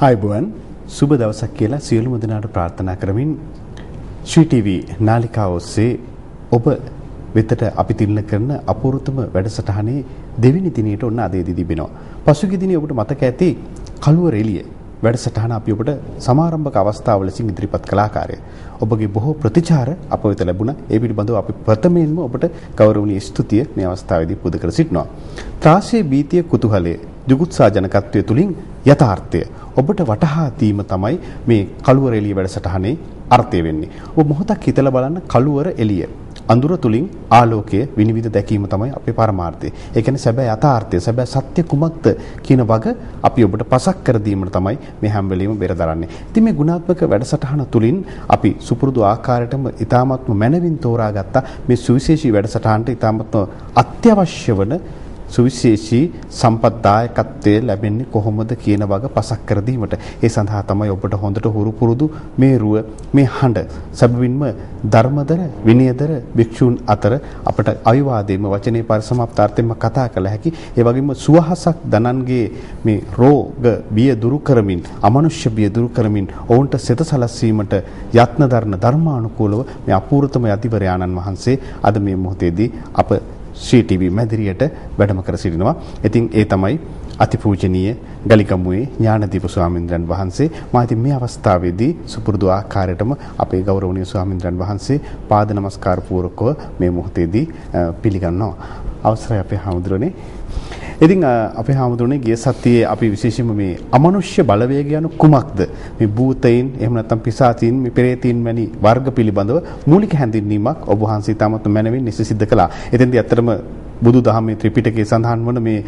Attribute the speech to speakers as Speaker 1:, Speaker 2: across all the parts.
Speaker 1: ආයුබෝවන් සුබ දවසක් කියලා සියලුම දෙනාට ප්‍රාර්ථනා කරමින් ශ්‍රී ටීවී නාලිකාව ඔස්සේ ඔබ වෙතට අපි තිරණ කරන අපූර්වතම වැඩසටහනේ දෙවෙනි දිනේට ඔන්න අදේදී තිබෙනවා. පසුගිය දිනේ ඔබට මතක ඇති කළුවර එළිය වැඩසටහන අපි ඔබට සමාරම්භක අවස්ථාව ලෙසින් ඉදිරිපත් කළ ආකාරය. ඔබගේ බොහෝ ප්‍රතිචාර අප වෙත ලැබුණා. ඒ පිළිබඳව අපි ප්‍රථමයෙන්ම ඔබට ගෞරවනීය ස්තුතිය මේ අවස්ථාවේදී පුද කර සිටිනවා. ත්‍රාසයේ බීතිය කුතුහලය ජුගුත්සා ජනකත්වයේ තුලින් යථාර්ථය ඔබට වටහා දීම තමයි මේ කළුවර එළිය වැඩසටහනේ අර්ථය වෙන්නේ. ඔබ මොහොතක් හිතලා බලන්න කළුවර එළිය. අඳුර තුලින් ආලෝකය විනිවිද දැකීම තමයි අපේ පරමාර්ථය. ඒ කියන්නේ සැබෑ යථාර්ථය, සැබෑ සත්‍ය කුමක්ද කියන වග අපි ඔබට පසක් කර දීමට තමයි මේ හැම වෙලෙම බෙර දරන්නේ. ඉතින් මේ ගුණාත්මක වැඩසටහන තුලින් අපි සුපුරුදු ආකාරයටම ඊ타මත්ම මනවින් තෝරාගත්ත මේ සුවිශේෂී වැඩසටහනට ඊ타මත්ම අත්‍යවශ්‍ය වන සුවිශේෂී සම්පත්දායකත්වය ලැබෙන්නේ කොහොමද කියන වග පසක් කර දීමට. ඒ සඳහා තමයි ඔබට හොඳට හුරු පුරුදු මේ රුව මේ හඬ සැබවින්ම ධර්මදර විනයදර භික්ෂූන් අතර අපට අවිවාදයේම වචනේ පරිසමාප්තාර්ථයෙන්ම කතා කළ හැකි. ඒ වගේම සුවහසක් දනන්ගේ මේ රෝග බිය දුරු කරමින් අමනුෂ්‍ය බිය දුරු කරමින් ඔවුන්ට සිත සලස්වීමට යත්න දරන ධර්මානුකූලව මේ අපූර්වතම යතිවරයාණන් වහන්සේ අද මේ මොහොතේදී අප ශ්‍රී ටීවී මැදිරියට වැඩම කර සිටිනවා. ඉතින් ඒ තමයි අතිපූජනීය ගලිකමුවේ ඥානදීප ස්වාමීන්ද්‍රයන් වහන්සේ මා ඉතින් මේ අවස්ථාවේදී සුපුරුදු ආකාරයටම අපේ ගෞරවනීය ස්වාමීන්ද්‍රයන් වහන්සේ පාද නමස්කාර පූර්වකව මේ මොහොතේදී පිළිගන්නවා. අවසරයි අපේ හාමුදුරනේ ඉතින් අපේ හාමුදුරනේ ගිය සතියේ අපි විශේෂයෙන්ම මේ අමනුෂ්‍ය බලවේග යන කුමක්ද මේ භූතයින් එහෙම නැත්නම් පිසාචීන් මේ පෙරේතීන් වැනි වර්ග පිළිබඳව මූලික හැඳින්වීමක් ඔබ වහන්සේ තාමත් මැනවින් නිසිසිද්ධ කළා. එතෙන්දී ඇත්තටම බුදු දහමේ ත්‍රිපිටකයේ සඳහන් වන මේ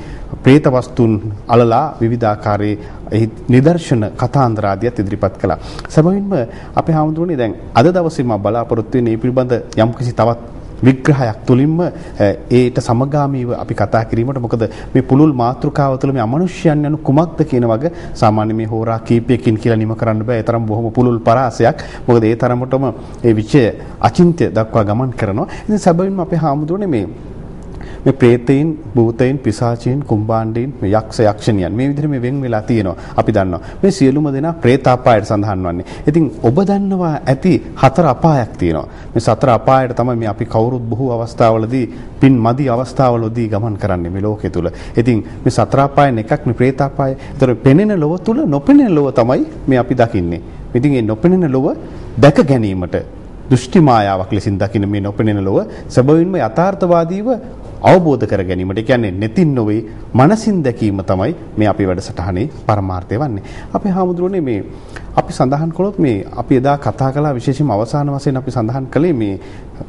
Speaker 1: പ്രേත වස්තුන් අලලා විවිධාකාරයේ එහි නිදර්ශන කතාන්දර ආදියත් ඉදිරිපත් කළා. සැබවින්ම අපේ හාමුදුරනේ දැන් අද දවසේ මම බලාපොරොත්තු වෙන්නේ මේ පිළිබඳ යම්කිසි තවත් විග්‍රහයක් තුලින්ම ඒට සමගාමීව අපි කතා කිරීමට. මොකද මේ පුලුල් මාතෘකාව තුළ මේ අමනුෂ්‍යයන් යනු කුමක්ද කියන වගේ සාමාන්‍ය මේ හෝරා කීපයකින් කියලා නිම කරන්න බෑ. ඒ තරම් බොහොම පුලුල් පරාසයක්. මොකද ඒ තරමටම ඒ විචය අචින්ත්‍ය දක්වා ගමන් කරනවා. ඉතින් සැබවින්ම අපේ හාමුදුරනේ මේ මේ ප්‍රේතයින්, භූතයින්, පිසාචීන්, කුම්බාණ්ඩීන්, මේ යක්ෂ යක්ෂණියන් මේ විදිහට මේ වෙන් වෙලා තියෙනවා. අපි දන්නවා. මේ සියලුම දෙනා ප්‍රේතාපායට සඳහන් වන්නේ. ඉතින් ඔබ දන්නවා ඇති හතර අපායක් තියෙනවා. මේ සතර අපායට තමයි මේ අපි කවුරුත් බොහෝ අවස්ථාවලදී පින් මදි අවස්ථාවලදී ගමන් කරන්නේ මේ ලෝකයේ තුල. ඉතින් මේ සතර අපායන් එකක් මේ ප්‍රේතාපාය. ඒතර පෙනෙන ලොව තුල නොපෙනෙන ලොව තමයි මේ අපි දකින්නේ. ඉතින් මේ නොපෙනෙන ලොව දැක ගැනීමට දෘෂ්ටි මායාවක් ලෙසින් දකින මේ නොපෙනෙන ලොව සැබවින්ම යථාර්ථවාදීව අවබෝධ කර ගැනීමට කියන්නේ netin නොවේ මනසින් දැකීම තමයි මේ අපි වැඩසටහනේ පරමාර්ථය වන්නේ. අපේ හාමුදුරනේ මේ අපි සඳහන් කළොත් මේ අපි එදා කතා කළා විශේෂයෙන්ම අවසාන වශයෙන් අපි සඳහන් කළේ මේ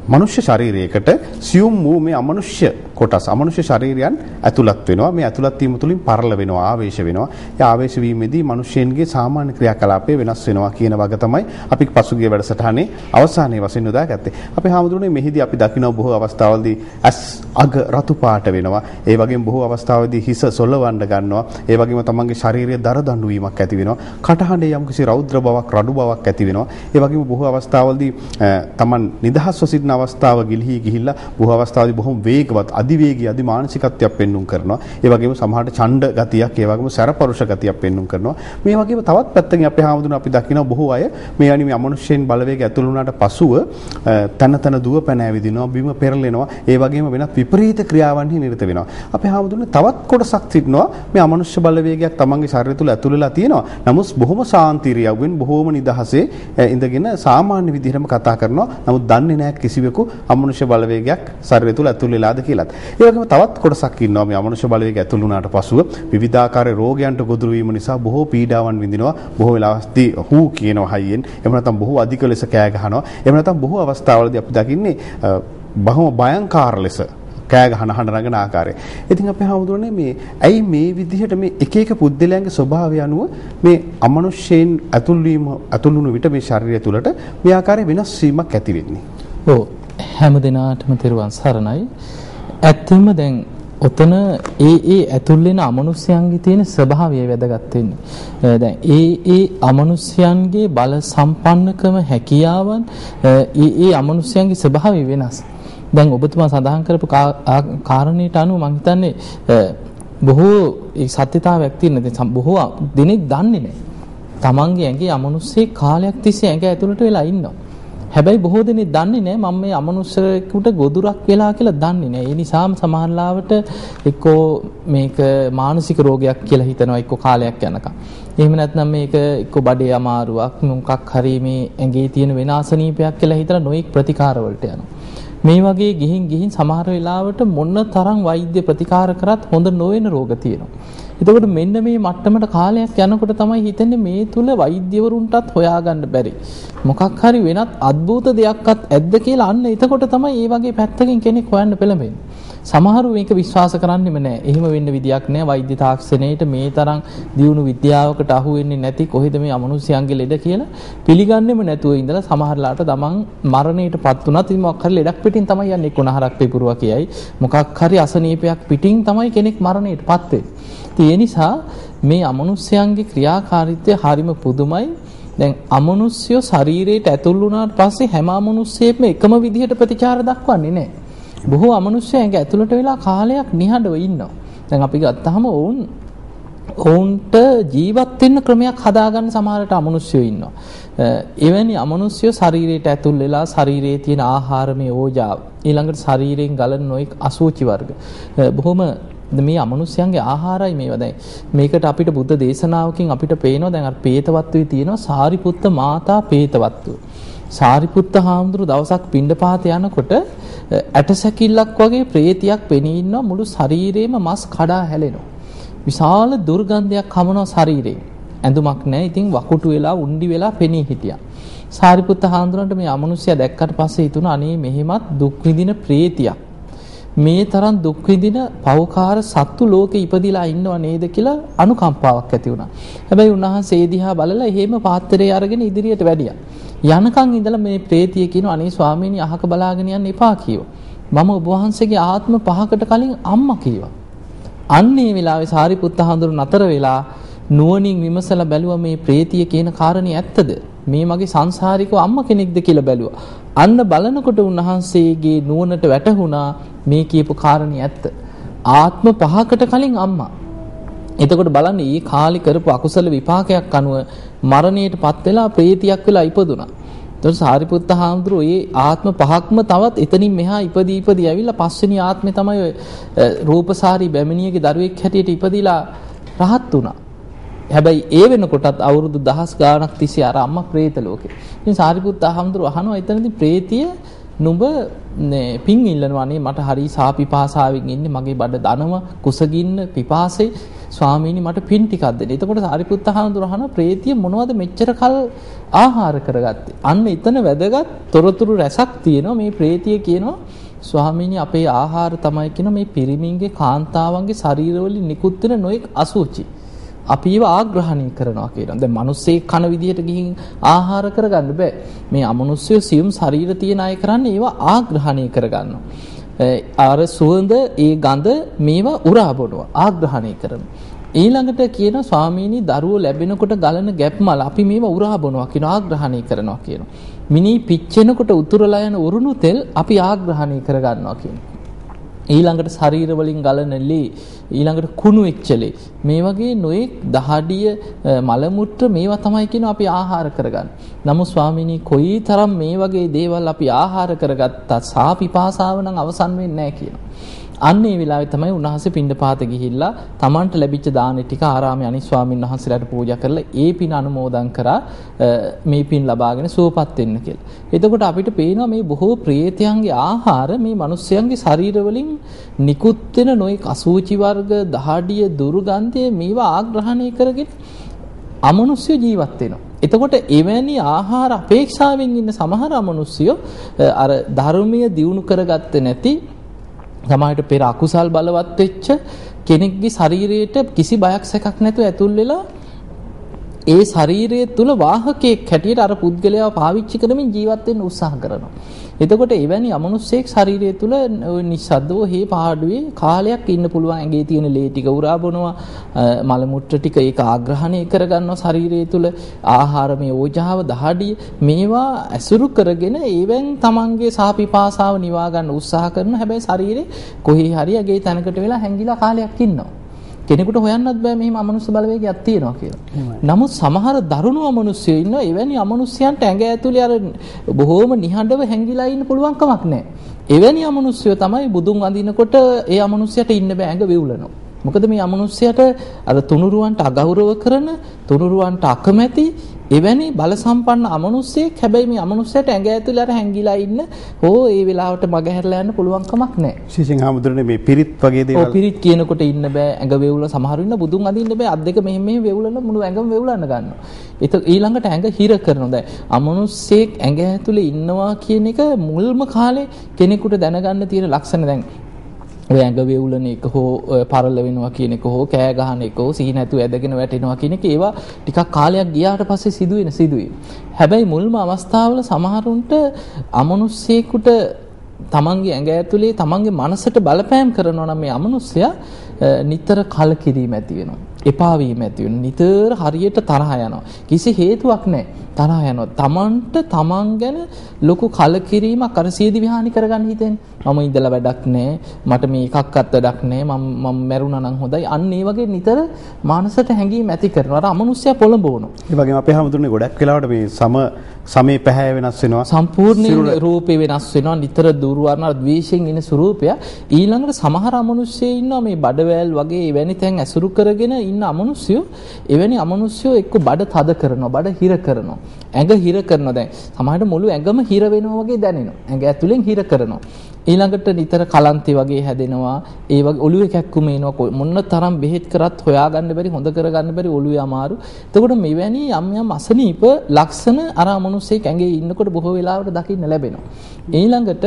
Speaker 1: මනුෂ්‍ය ශරීරයකට සියුම් වූ මේ අමනුෂ්‍ය කොටස් අමනුෂ්‍ය ශරීරයන් ඇතුළත් වෙනවා. මේ ඇතුළත් වීම තුලින් පරල වෙනවා ආවේශ වෙනවා. ඒ ආවේශ වීමේදී මනුෂ්‍යයන්ගේ සාමාන්‍ය ක්‍රියාකලාපය වෙනස් වෙනවා කියන වග තමයි අපි පසුගිය වැඩසටහනේ අවසානයේ වශයෙන් උදාගත්තේ. අපි හාමුදුරනේ මෙහිදී අපි දකින්න බොහෝ අවස්ථාවලදී ඇස් අග රතු පාට වෙනවා. ඒ වගේම බොහෝ අවස්ථාවලදී හිස සොලවන්න ගන්නවා. ඒ වගේම තමන්ගේ ශාරීරික දර දඬු වීමක් ඇති වෙනවා. කටහඬේ යම්කිසි රෞද්‍ර බවක් රඩු බවක් ඇති වෙනවා. ඒ වගේම බොහෝ අවස්ථාවලදී තමන් නිදහස්ව සිටින අවස්ථාව ගිලිහි ගිහිල්ලා බොහෝ අවස්ථාවලදී බොහොම වේගවත් අධිවේගී අධි මානසිකත්වයක් පෙන්눔 කරනවා. ඒ වගේම සමහරට ඡණ්ඩ ගතියක්, ඒ වගේම සැරපරුෂ ගතියක් පෙන්눔 කරනවා. මේ වගේම තවත් පැත්තකින් අපේ හාමුදුරුවෝ අපි දකිනවා බොහෝ අය මේ වැනි මේ අමනුෂ්‍යයන් බලවේග ඇතුළු වුණාට පසුව තන තන දුව පැන ඇවිදිනවා, බිම පෙරලෙනවා. ඒ වගේම වෙනත් විපරීත ක්‍රියාවන්හි නිරත වෙනවා. අපේ හාමුදුරුවෝ තවත් කොටසක් සිටිනවා මේ අමනුෂ්‍ය බලවේගයක් තමන්ගේ ශරීරය තුළ ඇතුළු වෙලා තියෙනවා. නමුත් බොහොම සාන්තිරියවෙන් බොහොම නිදහසේ ඉඳගෙන සාමාන්‍ය විදිහටම කතා කරනවා. නමුත් දන්නේ නැහැ කිසිවෙකු අමනුෂ්‍ය බලවේගයක් ශරීරය තුළ ඇතුල් වෙලාද කියලාත්. ඒ වගේම තවත් කොටසක් ඉන්නවා මේ අමනුෂ්‍ය බලවේගය ඇතුල් වුණාට පසුව විවිධාකාර රෝගයන්ට ගොදුරු වීම නිසා බොහෝ පීඩාවන් විඳිනවා. බොහෝ වෙලාවස්දී හූ කියනවා හයියෙන්. එහෙම නැත්නම් බොහෝ අධික ලෙස කෑ ගහනවා. එහෙම නැත්නම් බොහෝ අවස්ථාවලදී අපි දකින්නේ බොහොම භයංකාර ලෙස කෑ ගහන හඬ නගන ආකාරය. ඉතින් අපි හමුදුරනේ මේ ඇයි මේ විදිහට මේ එක එක පුද්දලයන්ගේ ස්වභාවය අනුව මේ අමනුෂ්‍යයන් ඇතුල් වීම ඇතුල් වුණු විට මේ ශරීරය තුළට මේ ආකාරයේ වෙනස් වීමක් ඇති වෙන්නේ.
Speaker 2: ඔව් හැම දිනාටම තෙරුවන් සරණයි. ඇත්තම දැන් ඔතන ඒ ඒ ඇතුල් වෙන අමනුෂ්‍යයන්ගේ තියෙන ස්වභාවය වැදගත් වෙන්නේ. දැන් ඒ ඒ අමනුෂ්‍යයන්ගේ බල සම්පන්නකම හැකියාවන් ඒ ඒ අමනුෂ්‍යයන්ගේ ස්වභාවය වෙනස්. දැන් ඔබතුමා සඳහන් කරපු කාරණේට අනුව මම හිතන්නේ බොහෝ ඒ සත්‍යතාවයක් තියෙන බොහෝ දිනෙක දන්නේ නැහැ. තමන්ගේ ඇඟේ අමනුෂ්‍යෙක් කාලයක් තිස්සේ ඇඟ ඇතුළට වෙලා ඉන්නවා. හැබැයි බොහෝ දෙනෙක් දන්නේ නැහැ මම මේ අමනුෂ්‍යයෙකුට ගොදුරක් වෙලා කියලා දන්නේ නැහැ. ඒ නිසාම සමහරලාවට එක්කෝ මේක මානසික රෝගයක් කියලා හිතනවා එක්කෝ කාලයක් යනකම්. එහෙම නැත්නම් මේක එක්කෝ බඩේ අමාරුවක් මොකක් හරි මේ ඇඟේ තියෙන වෙනාසනීපයක් කියලා හිතලා නොඑක් ප්‍රතිකාර වලට යනවා. මේ වගේ ගිහින් ගිහින් සමහර වෙලාවට මොන තරම් වෛද්‍ය ප්‍රතිකාර කරත් හොඳ නොවන රෝග තියෙනවා. එතකොට මෙන්න මේ මට්ටමට කාලයක් යනකොට තමයි හිතන්නේ මේ තුල වෛද්‍යවරුන්ටත් හොයාගන්න බැරි. මොකක් හරි වෙනත් අద్భుත දෙයක්වත් ඇද්ද කියලා අන්න එතකොට තමයි මේ වගේ පැත්තකින් කෙනෙක් හොයන්න පෙළඹෙන්නේ. සමහරු මේක විශ්වාස කරන්නෙම නැහැ. එහෙම වෙන්න විදියක් නැහැ. වෛද්‍ය තාක්ෂණයට මේ තරම් දියුණු විද්‍යාවකට අහු වෙන්නේ නැති කොහෙද මේ අමනුෂ්‍යයන්ගේ ලෙඩ කියලා පිළිගන්නෙම නැතුව ඉඳලා සමහරලාට තමන් මරණයටපත් වුණත් ඉතින් මොකක් හරි ලෙඩක් පිටින් තමයි යන්නේ කොනහරක් පිපුරුවා කියයි. මොකක් හරි අසනීපයක් පිටින් තමයි කෙනෙක් මරණයටපත් වෙන්නේ. ඒ නිසා මේ අමනුෂ්‍යයන්ගේ ක්‍රියාකාරීත්වය හරිම පුදුමයි. දැන් අමනුෂ්‍යය ශරීරයට ඇතුල් වුණාට පස්සේ හැම අමනුෂ්‍යයෙක්ම එකම විදිහට ප්‍රතිචාර දක්වන්නේ නැහැ. බොහෝ අමනුෂ්‍ය ඇඟ ඇතුළට වෙලා කාලයක් නිහඬව ඉන්නවා. දැන් අපි ගත්තාම ඔවුන් ඔවුන්ට ජීවත් වෙන්න ක්‍රමයක් හදාගන්න සමහරට අමනුෂ්‍යයෝ ඉන්නවා. එවැනි අමනුෂ්‍යයෝ ශරීරයට ඇතුල් වෙලා ශරීරයේ තියෙන ආහාරමය ඕජාව ඊළඟට ශරීරයෙන් ගලන නොඑක් අසුචි වර්ග බොහොම මේ අමනුෂ්‍යයන්ගේ ආහාරයි මේවා දැන් මේකට අපිට බුද්ධ දේශනාවකින් අපිට පේනවා දැන් අර පේතවත්වයේ තියෙනවා සාරිපුත්ත මාතා පේතවත්ව සාරිපුත්ත හාමුදුරු දවසක් පිණ්ඩපාත යනකොට ඇටසැකිල්ලක් වගේ ප්‍රේතියක් පෙනී ඉන්නවා මුළු ශරීරේම මස් කඩා හැලෙනවා. විශාල දුර්ගන්ධයක් හමනවා ශරීරේ. ඇඳුමක් නැහැ. ඉතින් වකුටු වෙලා උණ්ඩි වෙලා පෙනී හිටියා. සාරිපුත්ත හාමුදුරන්ට මේ අමනුෂ්‍යයා දැක්කට පස්සේ හිතුණා අනේ මෙහෙමත් දුක් විඳින ප්‍රේතියක්. මේ තරම් දුක් විඳින පවකාර සත්තු ලෝකේ ඉපදිලා ඉන්නව නේද කියලා අනුකම්පාවක් ඇති වුණා. හැබැයි උන්වහන්සේ ඒ දිහා බලලා එහෙම පාත්‍රය අරගෙන ඉදිරියට වැඩියා. යනකම් ඉඳලා මේ ප්‍රේතිය කියන අනේ ස්වාමීනි අහක බලාගෙන යන්න එපා කිව්වා. මම ඔබ වහන්සේගේ ආත්ම පහකට කලින් අම්මා කිව්වා. අන්නේ වෙලාවේ සාරිපුත්ත හඳුරු නතර වෙලා නුවණින් විමසලා බැලුවා මේ ප්‍රේතිය කියන කාරණේ ඇත්තද? මේ මගේ සංසාරිකව අම්මා කෙනෙක්ද කියලා බැලුවා. අන්න බලනකොට උන්වහන්සේගේ නුවණට වැටහුණා මේ කියපු කාරණේ ඇත්ත. ආත්ම පහකට කලින් අම්මා. එතකොට බලන්න ඊ කාලි කරපු අකුසල විපාකයක් අනුව මරණයටපත් වෙලා ප්‍රේතියක් වෙලා ඉපදුනා. එතකොට සාරිපුත්ත හාමුදුරුවෝ ඒ ආත්ම පහක්ම තවත් එතනින් මෙහා ඉපදී ඉපදී ඇවිල්ලා පස්වෙනි ආත්මේ තමයි රූපසාරි බැමිණියගේ දරුවෙක් හැටියට ඉපදිලා රහත් වුණා. හැබැයි ඒ වෙනකොටත් අවුරුදු දහස් ගාණක් තිස්සේ අර අම්මා പ്രേත ලෝකේ. ඉතින් සාරිපුත් ආහම්දුර අහනවා එතනදී ප්‍රේතිය නුඹ මේ පිං ඉල්ලනවා නේ මට හරි සාපිපාසාවෙන් ඉන්නේ මගේ බඩ දනව කුසගින්න පිපාසේ ස්වාමීනි මට පින් ටිකක් දෙන්න. එතකොට සාරිපුත් ආහම්දුර අහන ප්‍රේතිය මොනවද මෙච්චර කල් ආහාර කරගත්තේ? අන්න එතන වැදගත් තොරතුරු රැසක් තියෙනවා මේ ප්‍රේතිය කියනවා ස්වාමීනි අපේ ආහාර තමයි කියන මේ පිරිමින්ගේ කාන්තාවන්ගේ ශරීරවල නිකුත් වෙන නොඑක් අසුචි. අපි ඒව ආග්‍රහණය කරනවා කියනවා. දැන් මිනිස්සේ කන විදියට ගිහින් ආහාර කරගන්න බෑ. මේ අමනුෂ්‍ය සියුම් ශරීර තියෙන අය කරන්නේ ඒව ආග්‍රහණය කරගන්නවා. අර සුවඳ ඒ ගඳ මේවා උරා බොනවා ආග්‍රහණය කරනවා. ඊළඟට කියන ස්වාමීනි දරුවෝ ලැබෙනකොට ගලන ගැප්මල අපි මේව උරා බොනවා කියන ආග්‍රහණය කරනවා කියනවා. මිනි පිච්චෙනකොට උතුරලා යන උරුණු තෙල් අපි ආග්‍රහණය කරගන්නවා කියනවා. ඊළඟට ශරීර වලින් ගලන ලේ ඊළඟට කුණු එච්චලේ මේ වගේ නොඑක් දහඩිය මල මුත්‍ර මේවා තමයි කියන අපි ආහාර කරගන්න. නමුත් ස්වාමීනි කොයිතරම් මේ වගේ දේවල් අපි ආහාර කරගත්තත් සාපිපාසාව නම් අවසන් වෙන්නේ නැහැ කියනවා. අන්න ඒ වෙලාවේ තමයි උන්වහන්සේ පින්ඩපාත ගිහිල්ලා Tamanට ලැබිච්ච දාන ටික ආරාමයේ අනිත් ස්වාමීන් වහන්සේලාට පූජා කරලා ඒ පින් අනුමෝදන් කරා මේ පින් ලබාගෙන සුවපත් වෙන්න කියලා. එතකොට අපිට පේනවා මේ බොහෝ ප්‍රේතයන්ගේ ආහාර මේ මිනිස්යන්ගේ ශරීර වලින් නිකුත් වෙන නොයෙක් අසූචි වර්ග, දහඩිය, දුර්ගන්ධය මේවා ආග්‍රහණය කරගෙන අමනුෂ්‍ය ජීවත් වෙනවා. එතකොට එවැනි ආහාර අපේක්ෂාවෙන් ඉන්න සමහර අමනුෂ්‍යයෝ අර ධර්මීය දියුණු කරගත්තේ නැති සමහරට පෙර අකුසල් බලවත් වෙච්ච කෙනෙක්ගේ ශරීරයට කිසි බයක් සැකක් නැතුව ඇතුල් වෙලා ඒ ශරීරය තුල වාහකයක් හැටියට අර පුද්ගලයාව පාවිච්චි කරමින් ජීවත් වෙන්න උත්සාහ කරනවා. එතකොට එවැනි අමනුෂ්‍යයෙක් ශරීරය තුල නිස්සද්දව හේ පාඩුවේ කාලයක් ඉන්න පුළුවන්. ඇඟේ තියෙන ලේ ටික උරා බොනවා. මල මුත්‍ර ටික ඒක ආග්‍රහණය කරගන්නවා ශරීරය තුල ආහාරමය ඕජාව දහඩිය මේවා ඇසුරු කරගෙන ඒවෙන් තමන්ගේ සාපිපාසාව නිවා ගන්න උත්සාහ කරන හැබැයි ශරීරේ කොහේ හරි ඇගේ තැනකට වෙලා හැංගිලා කාලයක් ඉන්නවා. කෙනෙකුට හොයන්නත් බෑ මෙහෙම අමනුෂ්‍ය බලවේගයක් තියෙනවා කියලා. නමුත් සමහර දරුණු අමනුෂ්‍යයෝ ඉන්නවා එවැනි අමනුෂ්‍යයන්ට ඇඟ ඇතුලේ අර බොහෝම නිහඬව හැංගිලා ඉන්න පුළුවන් කමක් නැහැ. එවැනි අමනුෂ්‍යයෝ තමයි බුදුන් වඳිනකොට ඒ අමනුෂ්‍යයට ඉන්න බෑ ඇඟ වෙවුලනවා. මොකද මේ අමනුෂ්‍යයට අර තුනුරුවන්ට අගෞරව කරන තුනුරුවන්ට අකමැති එවැනි බල සම්පන්න අමනුෂ්‍යයෙක් හැබැයි මේ අමනුෂ්‍යයට ඇඟ ඇතුලේ අර හැංගිලා ඉන්න ඕ ඒ වෙලාවට මග හැරලා යන්න පුළුවන් කමක් නැහැ.
Speaker 1: විශේෂයෙන් ආමුදුරනේ මේ පිරිත් වගේ
Speaker 2: ඔව්
Speaker 1: දේවල්
Speaker 2: පිරිත් කියනකොට ඉන්න බෑ ඇඟ වේවුල සමහරු ඉන්න බුදුන් අදින්න බෑ අත් දෙක මෙහෙම මෙහෙම වේවුලන මුළු ඇඟම වේවුලන්න ගන්නවා. ඒක ඊළඟට ඇඟ හිර කරනවා. දැන් අමනුෂ්‍යයෙක් ඇඟ ඇතුලේ ඉන්නවා කියන එක මුල්ම කාලේ කෙනෙකුට දැනගන්න තියෙන ලක්ෂණ දැන් ඔය ඇඟ වේවුලන එක හෝ ඔය පරල වෙනවා කියන එක හෝ කෑ ගහන එක හෝ සිහි නැතුව ඇදගෙන වැටෙනවා කියන එක ඒවා ටිකක් කාලයක් ගියාට පස්සේ සිදුවෙන සිදුවීම්. හැබැයි මුල්ම අවස්ථාවල සමහරුන්ට අමනුෂ්‍යයෙකුට තමන්ගේ ඇඟ ඇතුලේ තමන්ගේ මනසට බලපෑම් කරනවා නම් මේ අමනුෂ්‍යයා නිතර කලකිරීම ඇති වෙනවා. එපා වීම ඇති වෙනවා. නිතර හරියට තරහ යනවා. කිසි හේතුවක් නැහැ. තරහ යනවා. තමන්ට තමන් ගැන ලොකු කලකිරීමක් අර සියදි විහානි කරගන්න හිතෙන්නේ. මම ඉඳලා වැඩක් නැහැ. මට මේ එකක්වත් වැඩක් නැහැ. මම මම මැරුණා නම් හොඳයි. අන්න ඒ වගේ නිතර මානසට හැඟීම් ඇති කරනවා. අර අමනුෂ්‍යයා පොළඹවනවා.
Speaker 1: ඒ වගේම අපේ හැමතුනේ ගොඩක් වෙලාවට මේ සම සමේ පැහැ වෙනස් වෙනවා.
Speaker 2: සම්පූර්ණ රූපේ වෙනස් වෙනවා නිතර දුර්වර්ණ ද්වේෂයෙන් ඉන ස්වરૂපය ඊළඟට සමහර අමනුෂ්‍යයෝ ඉන්නවා මේ බඩවැල් වගේ එවැනි තැන් ඇසුරු කරගෙන ඉන්න අමනුෂ්‍යයෝ එවැනි අමනුෂ්‍යයෝ එක්ක බඩ තද කරනවා බඩ හිර කරනවා ඇඟ හිර කරනවා දැන් සමහරට මුළු ඇඟම හිර වෙනවා වගේ දැනෙනවා ඇඟ ඇතුලෙන් හිර කරනවා ඊළඟට නිතර කලන්තේ වගේ හැදෙනවා. ඒ වගේ ඔළුවේ කැක්කුම එනවා. මොන්න තරම් බෙහෙත් කරත් හොයාගන්න බැරි හොඳ කරගන්න බැරි ඔළුවේ අමාරු. එතකොට මෙවැනි යම් යම් අසනීප ලක්ෂණ අර අමනුෂ්‍යයෙක් ඇඟේ ඉන්නකොට බොහෝ වෙලාවට දකින්න ලැබෙනවා. ඊළඟට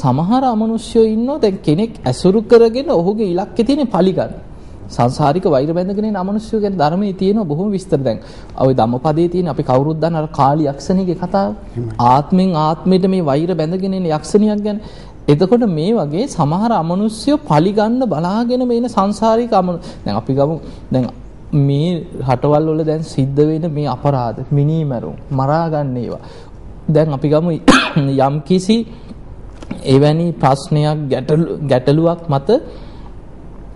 Speaker 2: සමහර අමනුෂ්‍යයෝ ඉන්නවා. දැන් කෙනෙක් ඇසුරු කරගෙන ඔහුගේ ඉලක්කේ තියෙන පලිගන්න. සංසාරික වෛර බැඳගෙන ඉන්න අමනුෂ්‍යය ගැන ධර්මයේ තියෙන බොහොම විස්තර දැන්. ওই ධම්මපදයේ තියෙන අපි කවුරුත් දන්න අර කාලි යක්ෂණියගේ කතාව. ආත්මෙන් ආත්මයට මේ වෛර බැඳගෙන ඉන්න යක්ෂණියක් ගැන. එතකොට මේ වගේ සමහර අමනුෂ්‍යය පලිගන්න බලාගෙන මේන සංසාරික අමනු දැන් අපි ගමු. දැන් මේ රටවල් වල දැන් සිද්ධ වෙන මේ අපරාධ මිනීමැරුම් මරා ගන්න ඒවා. දැන් අපි ගමු යම් කිසි එවැනි ප්‍රශ්නයක් ගැටලුවක් මත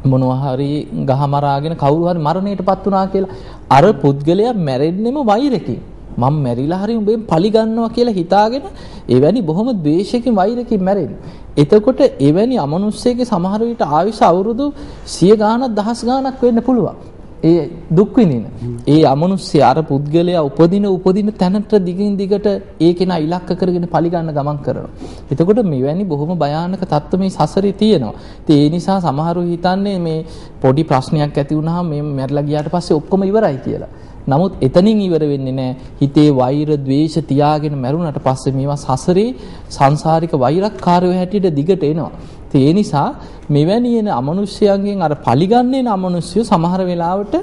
Speaker 2: මොනවා හරි ගහමරාගෙන කවුරු හරි මරණයටපත් වුණා කියලා අර පුද්ගලයා මැරෙන්නෙම වෛරකින් මම මැරිලා හරි උඹෙන් පලි ගන්නවා කියලා හිතාගෙන එවැනි බොහොම ද්වේෂයකින් වෛරකින් මැරෙන්නේ. එතකොට එවැනි අමනුෂ්‍යයෙක්ගේ සමහර විට ආයුෂ අවුරුදු 100 ගාණක් දහස් ගාණක් වෙන්න පුළුවන්. ඒ දුක් විඳින. ඒ අමනුෂ්‍ය අර පුද්ගලයා උපදින උපදින තැනට දිගින් දිගට ඒ කෙනා ඉලක්ක කරගෙන පලි ගන්න ගමන් කරනවා. එතකොට මෙවැනි බොහොම භයානක තත්ත්ව මේ සසරේ තියෙනවා. ඉතින් ඒ නිසා සමහරු හිතන්නේ මේ පොඩි ප්‍රශ්නයක් ඇති වුනහම මේ මැරලා ගියාට පස්සේ ඔක්කොම ඉවරයි කියලා. නමුත් එතනින් ඉවර වෙන්නේ නැහැ. හිතේ වෛර, ద్వේෂ තියාගෙන මැරුණට පස්සේ මේවා සසරේ සංසාරික වෛරක්කාරයෝ හැටියට දිගට එනවා. ඒ නිසා මෙවැනි එන අමනුෂ්‍යයන්ගෙන් අර පලිගන්නේ අමනුෂ්‍යය සමහර වෙලාවට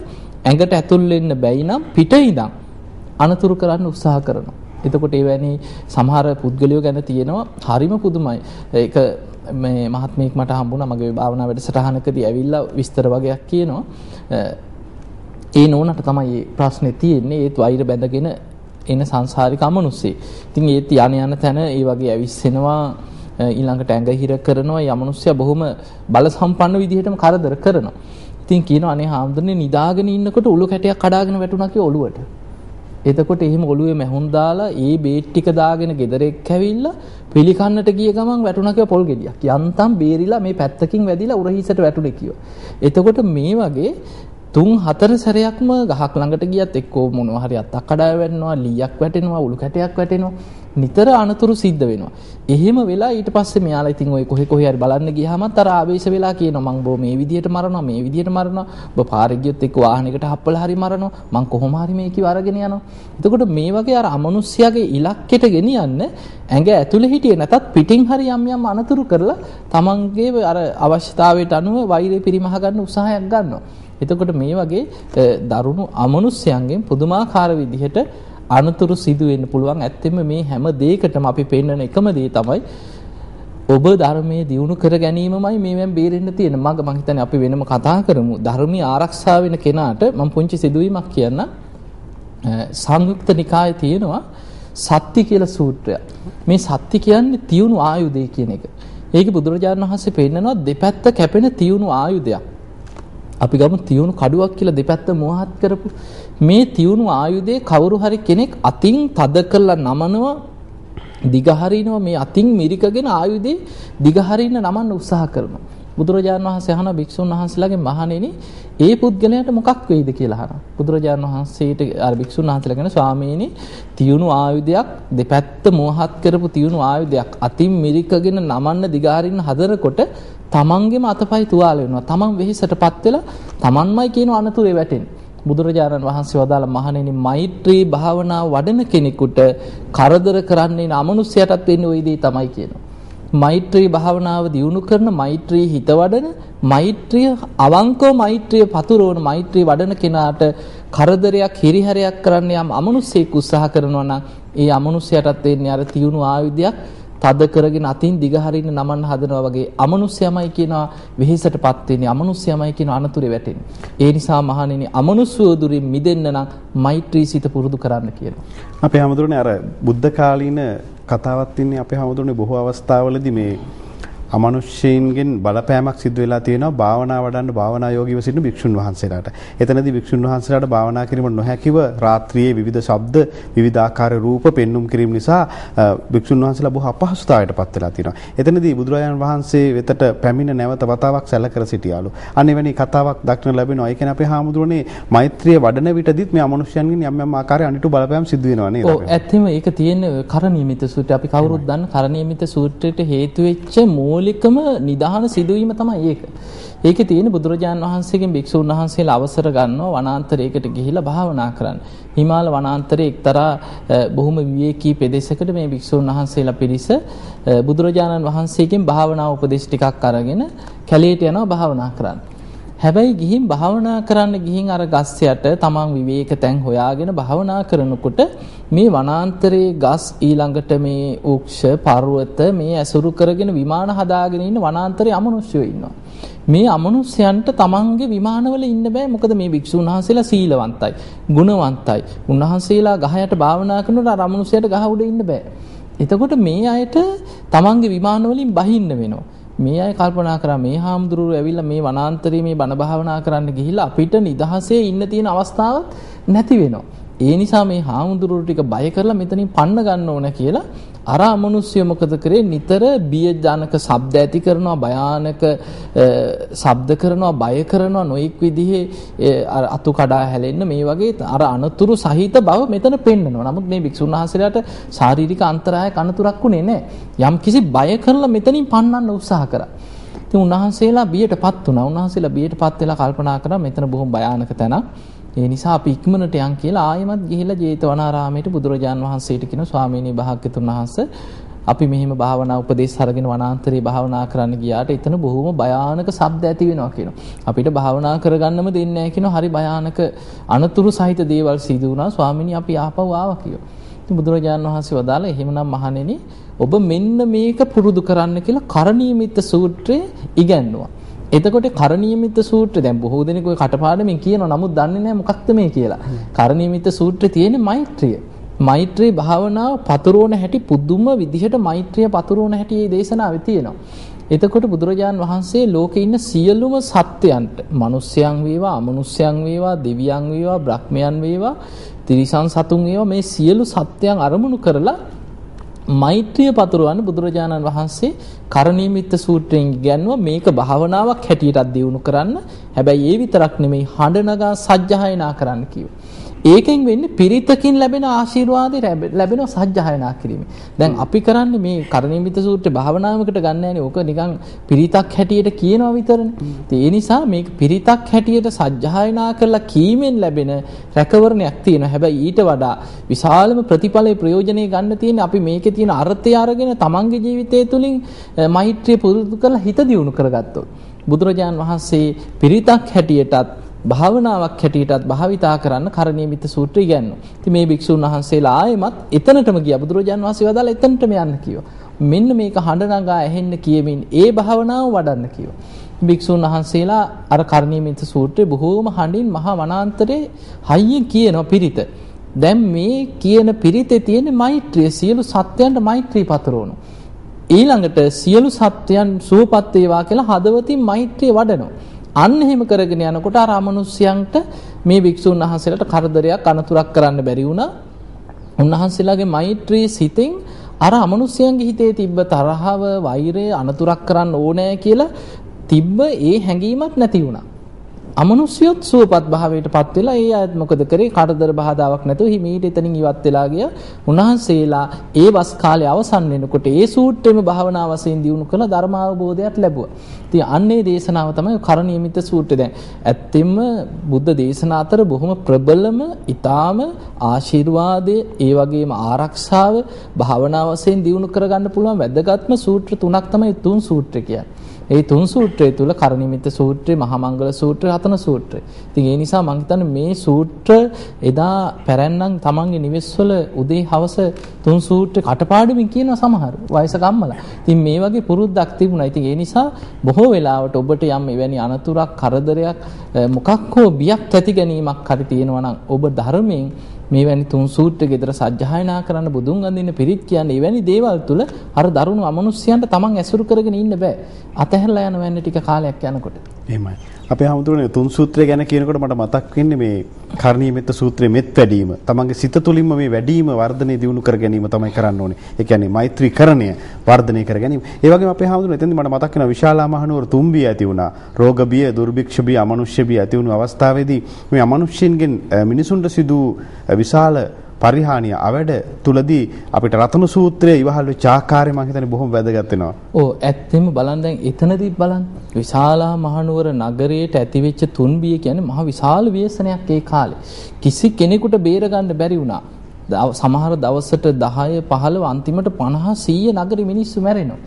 Speaker 2: ඇඟට ඇතුල් වෙන්න බැයි නම් පිට ඉඳන් අනතුරු කරන්න උත්සාහ කරනවා. එතකොට එවැනි සමහර පුද්ගලයෝ ගැන තියෙනවා හරිම පුදුමයි. ඒක මේ මහත්මයෙක් මට හම්බුණා මගේ භාවනා වැඩසටහනකදී ඇවිල්ලා විස්තර වගේක් කියනවා. ඒ නෝනට තමයි ප්‍රශ්නේ තියෙන්නේ ඒත් වෛර බැඳගෙන එන සංසාරික අමනුෂ්‍යෙ. ඉතින් ඒත් යන යන තැන ඒ වගේ ඇවිස්සෙනවා ඊළඟට ඇඟ හිර කරනවා යමනුෂ්‍යයා බොහොම බල සම්පන්න විදිහටම කරදර කරනවා. ඉතින් කියනවා අනේ හාමුදුරනේ නිදාගෙන ඉන්නකොට උළු කැටයක් කඩාගෙන වැටුණා කිය ඔළුවට. එතකොට එහෙම ඔළුවේ මැහුම් දාලා ඒ බේට් ටික දාගෙන ගෙදරෙක් ඇවිල්ලා පිළිකන්නට ගිය ගමන් වැටුණා කිය පොල් ගෙඩියක්. යන්තම් බේරිලා මේ පැත්තකින් වැදිලා උරහිසට වැටුනේ කිව්වා. එතකොට මේ වගේ තුන් හතර සැරයක්ම ගහක් ළඟට ගියත් එක්කෝ මොනවා හරි අත්තක් කඩා වැටෙනවා ලීයක් වැටෙනවා උළු කැටයක් වැටෙනවා නිතර අනතුරු සිද්ධ වෙනවා. එහෙම වෙලා ඊට පස්සේ මෙයාලා ඉතින් ඔය කොහෙ කොහෙ හරි බලන්න ගියාමත් අර ආවේශ වෙලා කියනවා මං බෝ මේ විදියට මරනවා මේ විදියට මරනවා ඔබ පාරේ ගියොත් එක්ක වාහනයකට හප්පලා හරි මරනවා මං කොහොම හරි මේ කිව අරගෙන යනවා. එතකොට මේ වගේ අර අමනුෂ්‍යයාගේ ඉලක්කයට ගෙනියන්න ඇඟ ඇතුලේ හිටියේ නැතත් පිටින් හරි යම් යම් අනතුරු කරලා තමන්ගේ අර අවශ්‍යතාවයට අනුව වෛරය පිරිමහ ගන්න උත්සාහයක් ගන්නවා. එතකොට මේ වගේ දරුණු අමනුෂ්‍යයන්ගෙන් පුදුමාකාර විදිහට අනතුරු සිදු වෙන්න පුළුවන්. ඇත්තෙම මේ හැම දෙයකටම අපි පෙන්වන එකම දේ තමයි ඔබ ධර්මයේ දියුණු කර ගැනීමමයි මේවෙන් බේරෙන්න තියෙන. මඟ මම හිතන්නේ අපි වෙනම කතා කරමු. ධර්මීය ආරක්ෂා වෙන කෙනාට මම පුංචි සිදුවීමක් කියන්න සංයුක්ත නිකායේ තියෙනවා. සත්‍ය කියලා සූත්‍රය මේ සත්‍ය කියන්නේ තියුණු ආයුධය කියන එක. ඒක බුදුරජාණන් වහන්සේ පෙන්නනවා දෙපැත්ත කැපෙන තියුණු ආයුධයක්. අපි ගමු තියුණු කඩුවක් කියලා දෙපැත්ත මොහත් කරපු මේ තියුණු ආයුධයේ කවුරු හරි කෙනෙක් අතින් තද කරලා නමනවා දිගහරිනවා මේ අතින් මිරිකගෙන ආයුධේ දිගහරින්න නමන්න උත්සාහ කරනවා. බුදුරජාණන් වහන්සේ අහන භික්ෂුන් වහන්සේලාගේ මහණෙනි ඒ පුද්ගලයාට මොකක් වෙයිද කියලා අහනවා. බුදුරජාණන් වහන්සේට අර භික්ෂුන් වහන්සේලා කියන ස්වාමීනි තියුණු ආයුධයක් දෙපැත්ත මෝහත් කරපු තියුණු ආයුධයක් අතින් මිරිකගෙන නමන්න දිගහරින්න හදනකොට තමන්ගේම අතපය තුවාල වෙනවා. තමන් වෙහෙසටපත් වෙලා තමන්මයි කියන අනතුරේ වැටෙන්නේ. බුදුරජාණන් වහන්සේ වදාළ මහණෙනි මෛත්‍රී භාවනාව වඩන කෙනෙකුට කරදර කරන්නේ අමනුෂ්‍යයටත් වෙන්නේ ওই දේ තමයි කියනවා. මෛත්‍රී භාවනාව දියුණු කරන මෛත්‍රී හිත වඩන මෛත්‍රිය අවංකව මෛත්‍රිය පතුරවන මෛත්‍රී වඩන කෙනාට කරදරයක් හිරිහැරයක් කරන්න යම් අමනුෂ්‍යෙක් උත්සාහ කරනවා නම් ඒ අමනුෂ්‍යයටත් වෙන්නේ අර තියුණු ආයුධයක් තද කරගෙන අතින් දිග හරින්න නමන්න හදනවා වගේ අමනුෂ්‍යමයි කියනවා වෙහෙසටපත් වෙන්නේ අමනුෂ්‍යමයි කියන අනතුරේ වැටෙන්නේ. ඒ නිසා මහණෙනි අමනුෂ්‍යව දුරින් මිදෙන්න නම් මෛත්‍රී සිත පුරුදු කරන්න කියනවා.
Speaker 1: අපේ හැමදෙරෝනේ අර බුද්ධ කාලීන කතාවක් තින්නේ අපේ හැමදෙරෝනේ බොහෝ අවස්ථාවලදී මේ අමනුෂ්‍යයින්ගෙන් බලපෑමක් සිදු වෙලා තියෙනවා භාවනා වඩන්න භාවනා යෝගීව සිටින භික්ෂුන් වහන්සේලාට. එතනදී භික්ෂුන් වහන්සේලාට භාවනා කිරීම නොහැකිව රාත්‍රියේ විවිධ ශබ්ද විවිධාකාර රූප පෙන්눔 කිරීම නිසා භික්ෂුන් වහන්සේලා බොහෝ අපහසුතාවයටපත් වෙලා තියෙනවා. එතනදී බුදුරජාණන් වහන්සේ වෙතට පැමිණ නැවත වතාවක් සැලකර සිටියාලු. අන්න එවැනි කතාවක් දක්න ලැබෙනවා. ඒ කියන්නේ අපේ හාමුදුරනේ මෛත්‍රිය වඩන විටදිත් මේ අමනුෂ්‍යයන්ගෙන් යම් යම් ආකාරයේ අනිටු බලපෑම් සිදු වෙනවා නේද?
Speaker 2: ඔව් ඇත්තම ඒක තියෙන කරණීයමිත සූත්‍රය අපි කවුරුත් දන්න කරණීයමිත සූත්‍රයට හේතු වෙච්ච මූල මූලිකම නිදාන සිදුවීම තමයි ඒක. ඒකේ තියෙන බුදුරජාන් වහන්සේගෙන් භික්ෂුන් වහන්සේලා අවසර ගන්නවා වනාන්තරයකට ගිහිලා භාවනා කරන්න. හිමාල වනාන්තරයේ එක්තරා බොහොම විවේකී ප්‍රදේශයකට මේ භික්ෂුන් වහන්සේලා පිරිස බුදුරජාණන් වහන්සේගෙන් භාවනා උපදේශ ටිකක් අරගෙන කැලේට යනවා භාවනා කරන්න. හැබැයි ගිහින් භාවනා කරන්න ගිහින් අර ගස් යට තමන් විවේක තැන් හොයාගෙන භාවනා කරනකොට මේ වනාන්තරයේ ගස් ඊළඟට මේ උක්ෂ පර්වත මේ ඇසුරු කරගෙන විමාන හදාගෙන ඉන්න වනාන්තරයේ අමනුෂ්‍යයෝ ඉන්නවා. මේ අමනුෂ්‍යයන්ට තමන්ගේ විමානවල ඉන්න බෑ මොකද මේ භික්ෂුන් වහන්සේලා සීලවන්තයි ගුණවන්තයි. උන්වහන්සේලා ගහයට භාවනා කරනකොට අර අමනුෂ්‍යයට ගහ උඩ ඉන්න බෑ. එතකොට මේ අයට තමන්ගේ විමානවලින් බහින්න වෙනවා. මේ අය කල්පනා කරා මේ හාමුදුරුවෝ ඇවිල්ලා මේ වනාන්තරයේ මේ බණ භාවනා කරන්න ගිහිල්ලා අපිට නිදහසේ ඉන්න තියෙන අවස්ථාවක් නැති වෙනවා. ඒ නිසා මේ හාමුදුරුවෝ ටික බය කරලා මෙතනින් පන්න ගන්න ඕන කියලා අර අමනුෂ්‍ය මොකද කරේ නිතර බියජනක ශබ්ද ඇති කරනවා භයානක ශබ්ද කරනවා බය කරනවා නොඑක් විදිහේ අර අතු කඩා හැලෙන්න මේ වගේ අර අනතුරු සහිත බව මෙතන පෙන්නනවා. නමුත් මේ භික්ෂුන් වහන්සේලාට ශාරීරික අන්තරායක් අනතුරක් උනේ නැහැ. යම් කිසි බය කරලා මෙතනින් පන්නන්න උත්සාහ කරා. ඉතින් උන්වහන්සේලා බියටපත් වුණා. උන්වහන්සේලා බියටපත් වෙලා කල්පනා කරා මෙතන බොහොම භයානක තැනක්. ඒ නිසා අපි ඉක්මනට යන් කියලා ආයෙමත් ගිහිල්ලා ජේතවනාරාමයට බුදුරජාන් වහන්සේට කියන ස්වාමීනි භාග්‍යතුන් වහන්සේ අපි මෙහෙම භාවනා උපදේශ අරගෙන වනාන්තරේ භාවනා කරන්න ගියාට එතන බොහොම භයානක ශබ්ද ඇති වෙනවා කියනවා. අපිට භාවනා කරගන්නම දෙන්නේ නැහැ කියනවා. හරි භයානක අනතුරු සහිත දේවල් සිදු වුණා. ස්වාමීනි අපි ආපහු ආවා කියනවා. ඉතින් බුදුරජාණන් වහන්සේ වදාලා එහෙමනම් මහණෙනි ඔබ මෙන්න මේක පුරුදු කරන්න කියලා කරණීයමිත සූත්‍රය ඉගැන්නුවා. එතකොට කරණීයමිත සූත්‍රය දැන් බොහෝ දෙනෙක් ඔය කටපාඩමින් කියනවා නමුත් දන්නේ නැහැ මොකක්ද මේ කියලා. කරණීයමිත සූත්‍රයේ තියෙන්නේ මෛත්‍රිය. මෛත්‍රී භාවනාව පතුරවන හැටි පුදුම විදිහට මෛත්‍රිය පතුරවන හැටි මේ දේශනාවේ තියෙනවා. එතකොට බුදුරජාන් වහන්සේ ලෝකේ ඉන්න සියලුම සත්වයන්ට මිනිස්යන් වේවා අමනුෂ්‍යයන් වේවා දෙවියන් වේවා බ්‍රහ්මයන් වේවා තිරිසන් සතුන් වේවා මේ සියලු සත්වයන් අරමුණු කරලා මෛත්‍රිය පතුරවන්න බුදුරජාණන් වහන්සේ කරණීයමිත්ත සූත්‍රයෙන් ඉගැන්වුවා මේක භාවනාවක් හැටියටත් දියුණු කරන්න. හැබැයි ඒ විතරක් නෙමෙයි හඬ නගා සජ්ජහායනා කරන්න කිව්වා. ඒකෙන් වෙන්නේ පිරිතකින් ලැබෙන ආශිර්වාදේ ලැබෙන සත්‍යයනා කිරීම. දැන් අපි කරන්නේ මේ කරණීයමිත සූත්‍රේ භාවනාවකට ගන්න යන්නේ ඕක නිකන් පිරිතක් හැටියට කියනවා විතරනේ. ඒ නිසා මේක පිරිතක් හැටියට සත්‍යයනා කරලා කීමෙන් ලැබෙන රැකවරණයක් තියෙනවා. හැබැයි ඊට වඩා විශාලම ප්‍රතිඵලයේ ප්‍රයෝජනෙ ගන්න තියෙන්නේ අපි මේකේ තියෙන අර්ථය අරගෙන තමන්ගේ ජීවිතය තුළින් මෛත්‍රිය පුරුදු කරලා හිත දියුණු කරගත්තොත්. බුදුරජාන් වහන්සේ පිරිතක් හැටියටත් භාවනාවක් හැටියටත් භාවිතා කරන්න කරණීයමිත සූත්‍රය ඉගන්වනවා. ඉතින් මේ භික්ෂුන් වහන්සේලා ආයෙමත් එතනටම ගියා. බුදුරජාන් වහන්සේ වදාලා එතනටම යන්න කිව්වා. මෙන්න මේක හඬ නගා ඇහෙන්න කියමින් ඒ භාවනාව වඩන්න කිව්වා. භික්ෂුන් වහන්සේලා අර කරණීයමිත සූත්‍රයේ බොහෝම හඬින් මහා වනාන්තරයේ හයියෙන් කියන පිරිත. දැන් මේ කියන පිරිතේ තියෙන මෛත්‍රිය සියලු සත්‍යයන්ට මෛත්‍රී පතරවනවා. ඊළඟට සියලු සත්‍යයන් සුවපත් වේවා කියලා හදවතින් මෛත්‍රිය වඩනවා. අන්න එහෙම කරගෙන යනකොට අර අමනුෂ්‍යයන්ට මේ භික්ෂුන් වහන්සේලාට කරදරයක් අනතුරක් කරන්න බැරි වුණා. උන්වහන්සේලාගේ මෛත්‍රී සිතෙන් අර අමනුෂ්‍යයන්ගේ හිතේ තිබ්බ තරහව, වෛරය අනතුරක් කරන්න ඕනෑ කියලා තිබ්බ ඒ හැඟීමක් නැති වුණා. අමනුෂ්‍යයොත් සුවපත් භාවයට පත් වෙලා ඒ අයත් මොකද කරේ කරදර බාධාවක් නැතුව හිමීට එතනින් ඉවත් වෙලා ගිය උන්වහන්සේලා ඒ වස් කාලේ අවසන් වෙනකොට ඒ සූත්‍රෙම භාවනා වශයෙන් දිනු කළ ධර්මාවබෝධයක් ලැබුවා. ඉතින් අන්නේ දේශනාව තමයි කරණීයමිත සූත්‍රය. දැන් ඇත්තෙන්ම බුද්ධ දේශනා අතර බොහොම ප්‍රබලම ඊටාම ආශිර්වාදයේ ඒ වගේම ආරක්ෂාව භාවනා වශයෙන් දිනු කරගන්න පුළුවන් වැදගත්ම සූත්‍ර තුනක් තමයි තුන් සූත්‍ර කියන්නේ. ඒ තුන් සූත්‍රය තුල කරණිමිත සූත්‍රය, මහා මංගල සූත්‍රය, හතන සූත්‍රය. ඉතින් ඒ නිසා මම හිතන්නේ මේ සූත්‍ර එදා පැරැන්නම් තමන්ගේ නිවෙස්වල උදේ හවස තුන් සූත්‍ර කටපාඩමින් කියනවා සමහර වයසක අම්මලා. ඉතින් මේ වගේ පුරුද්දක් තිබුණා. ඉතින් ඒ නිසා බොහෝ වෙලාවට ඔබට යම් එවැනි අනතුරක්, කරදරයක් මොකක් හෝ බියක් ඇති ගැනීමක් හරි තියෙනවා නම් ඔබ ධර්මයෙන් මේවැනි තුන් සූත්‍ර ගෙදර සජ්ජායනා කරන්න බුදුන් අඳින්න පිරිත් කියන්නේ එවැනි දේවල් තුල අර දරුණු අමනුෂ්‍යයන්ට තමන් ඇසුරු කරගෙන ඉන්න බෑ. අතහැරලා යන වෙන්නේ ටික කාලයක් යනකොට.
Speaker 1: එහෙමයි. අපේ හැමතුනේ තුන් සූත්‍රය ගැන කියනකොට මට මතක් වෙන්නේ මේ කරණීය මෙත්ත සූත්‍රයේ මෙත් වැඩිම. තමන්ගේ සිත තුළින්ම මේ වැඩිම වර්ධනය දියුණු කර ගැනීම තමයි කරන්න ඕනේ. ඒ කියන්නේ මෛත්‍රීකරණය වර්ධනය කර ගැනීම. ඒ වගේම අපේ හැමතුනේ එතෙන්දි මට මතක් වෙනවා විශාලා මහනුවර තුම්බිය ඇති වුණා. රෝග බිය, දුර්භික්ෂ බිය, අමනුෂ්‍ය බිය ඇති වුණු අවස්ථාවේදී මේ අමනුෂ්‍යයන්ගෙන් මිනිසුන්ට සිදු විශාල පරිහානිය අවැඩ තුලදී අපිට රතන සූත්‍රය ඉවහල් වෙච්ච ආකාරය මම හිතන්නේ බොහොම වැදගත් වෙනවා.
Speaker 2: ඔව් ඇත්තෙම බලන්න දැන් එතනදී බලන්න විශාලා මහනුවර නගරයට ඇතිවෙච්ච තුන්බිය කියන්නේ මහ විශාල ව්‍යසනයක් ඒ කාලේ. කිසි කෙනෙකුට බේර ගන්න බැරි වුණා. සමහර දවසට 10 15 අන්තිමට 50 100 නගරේ මිනිස්සු මැරෙනවා.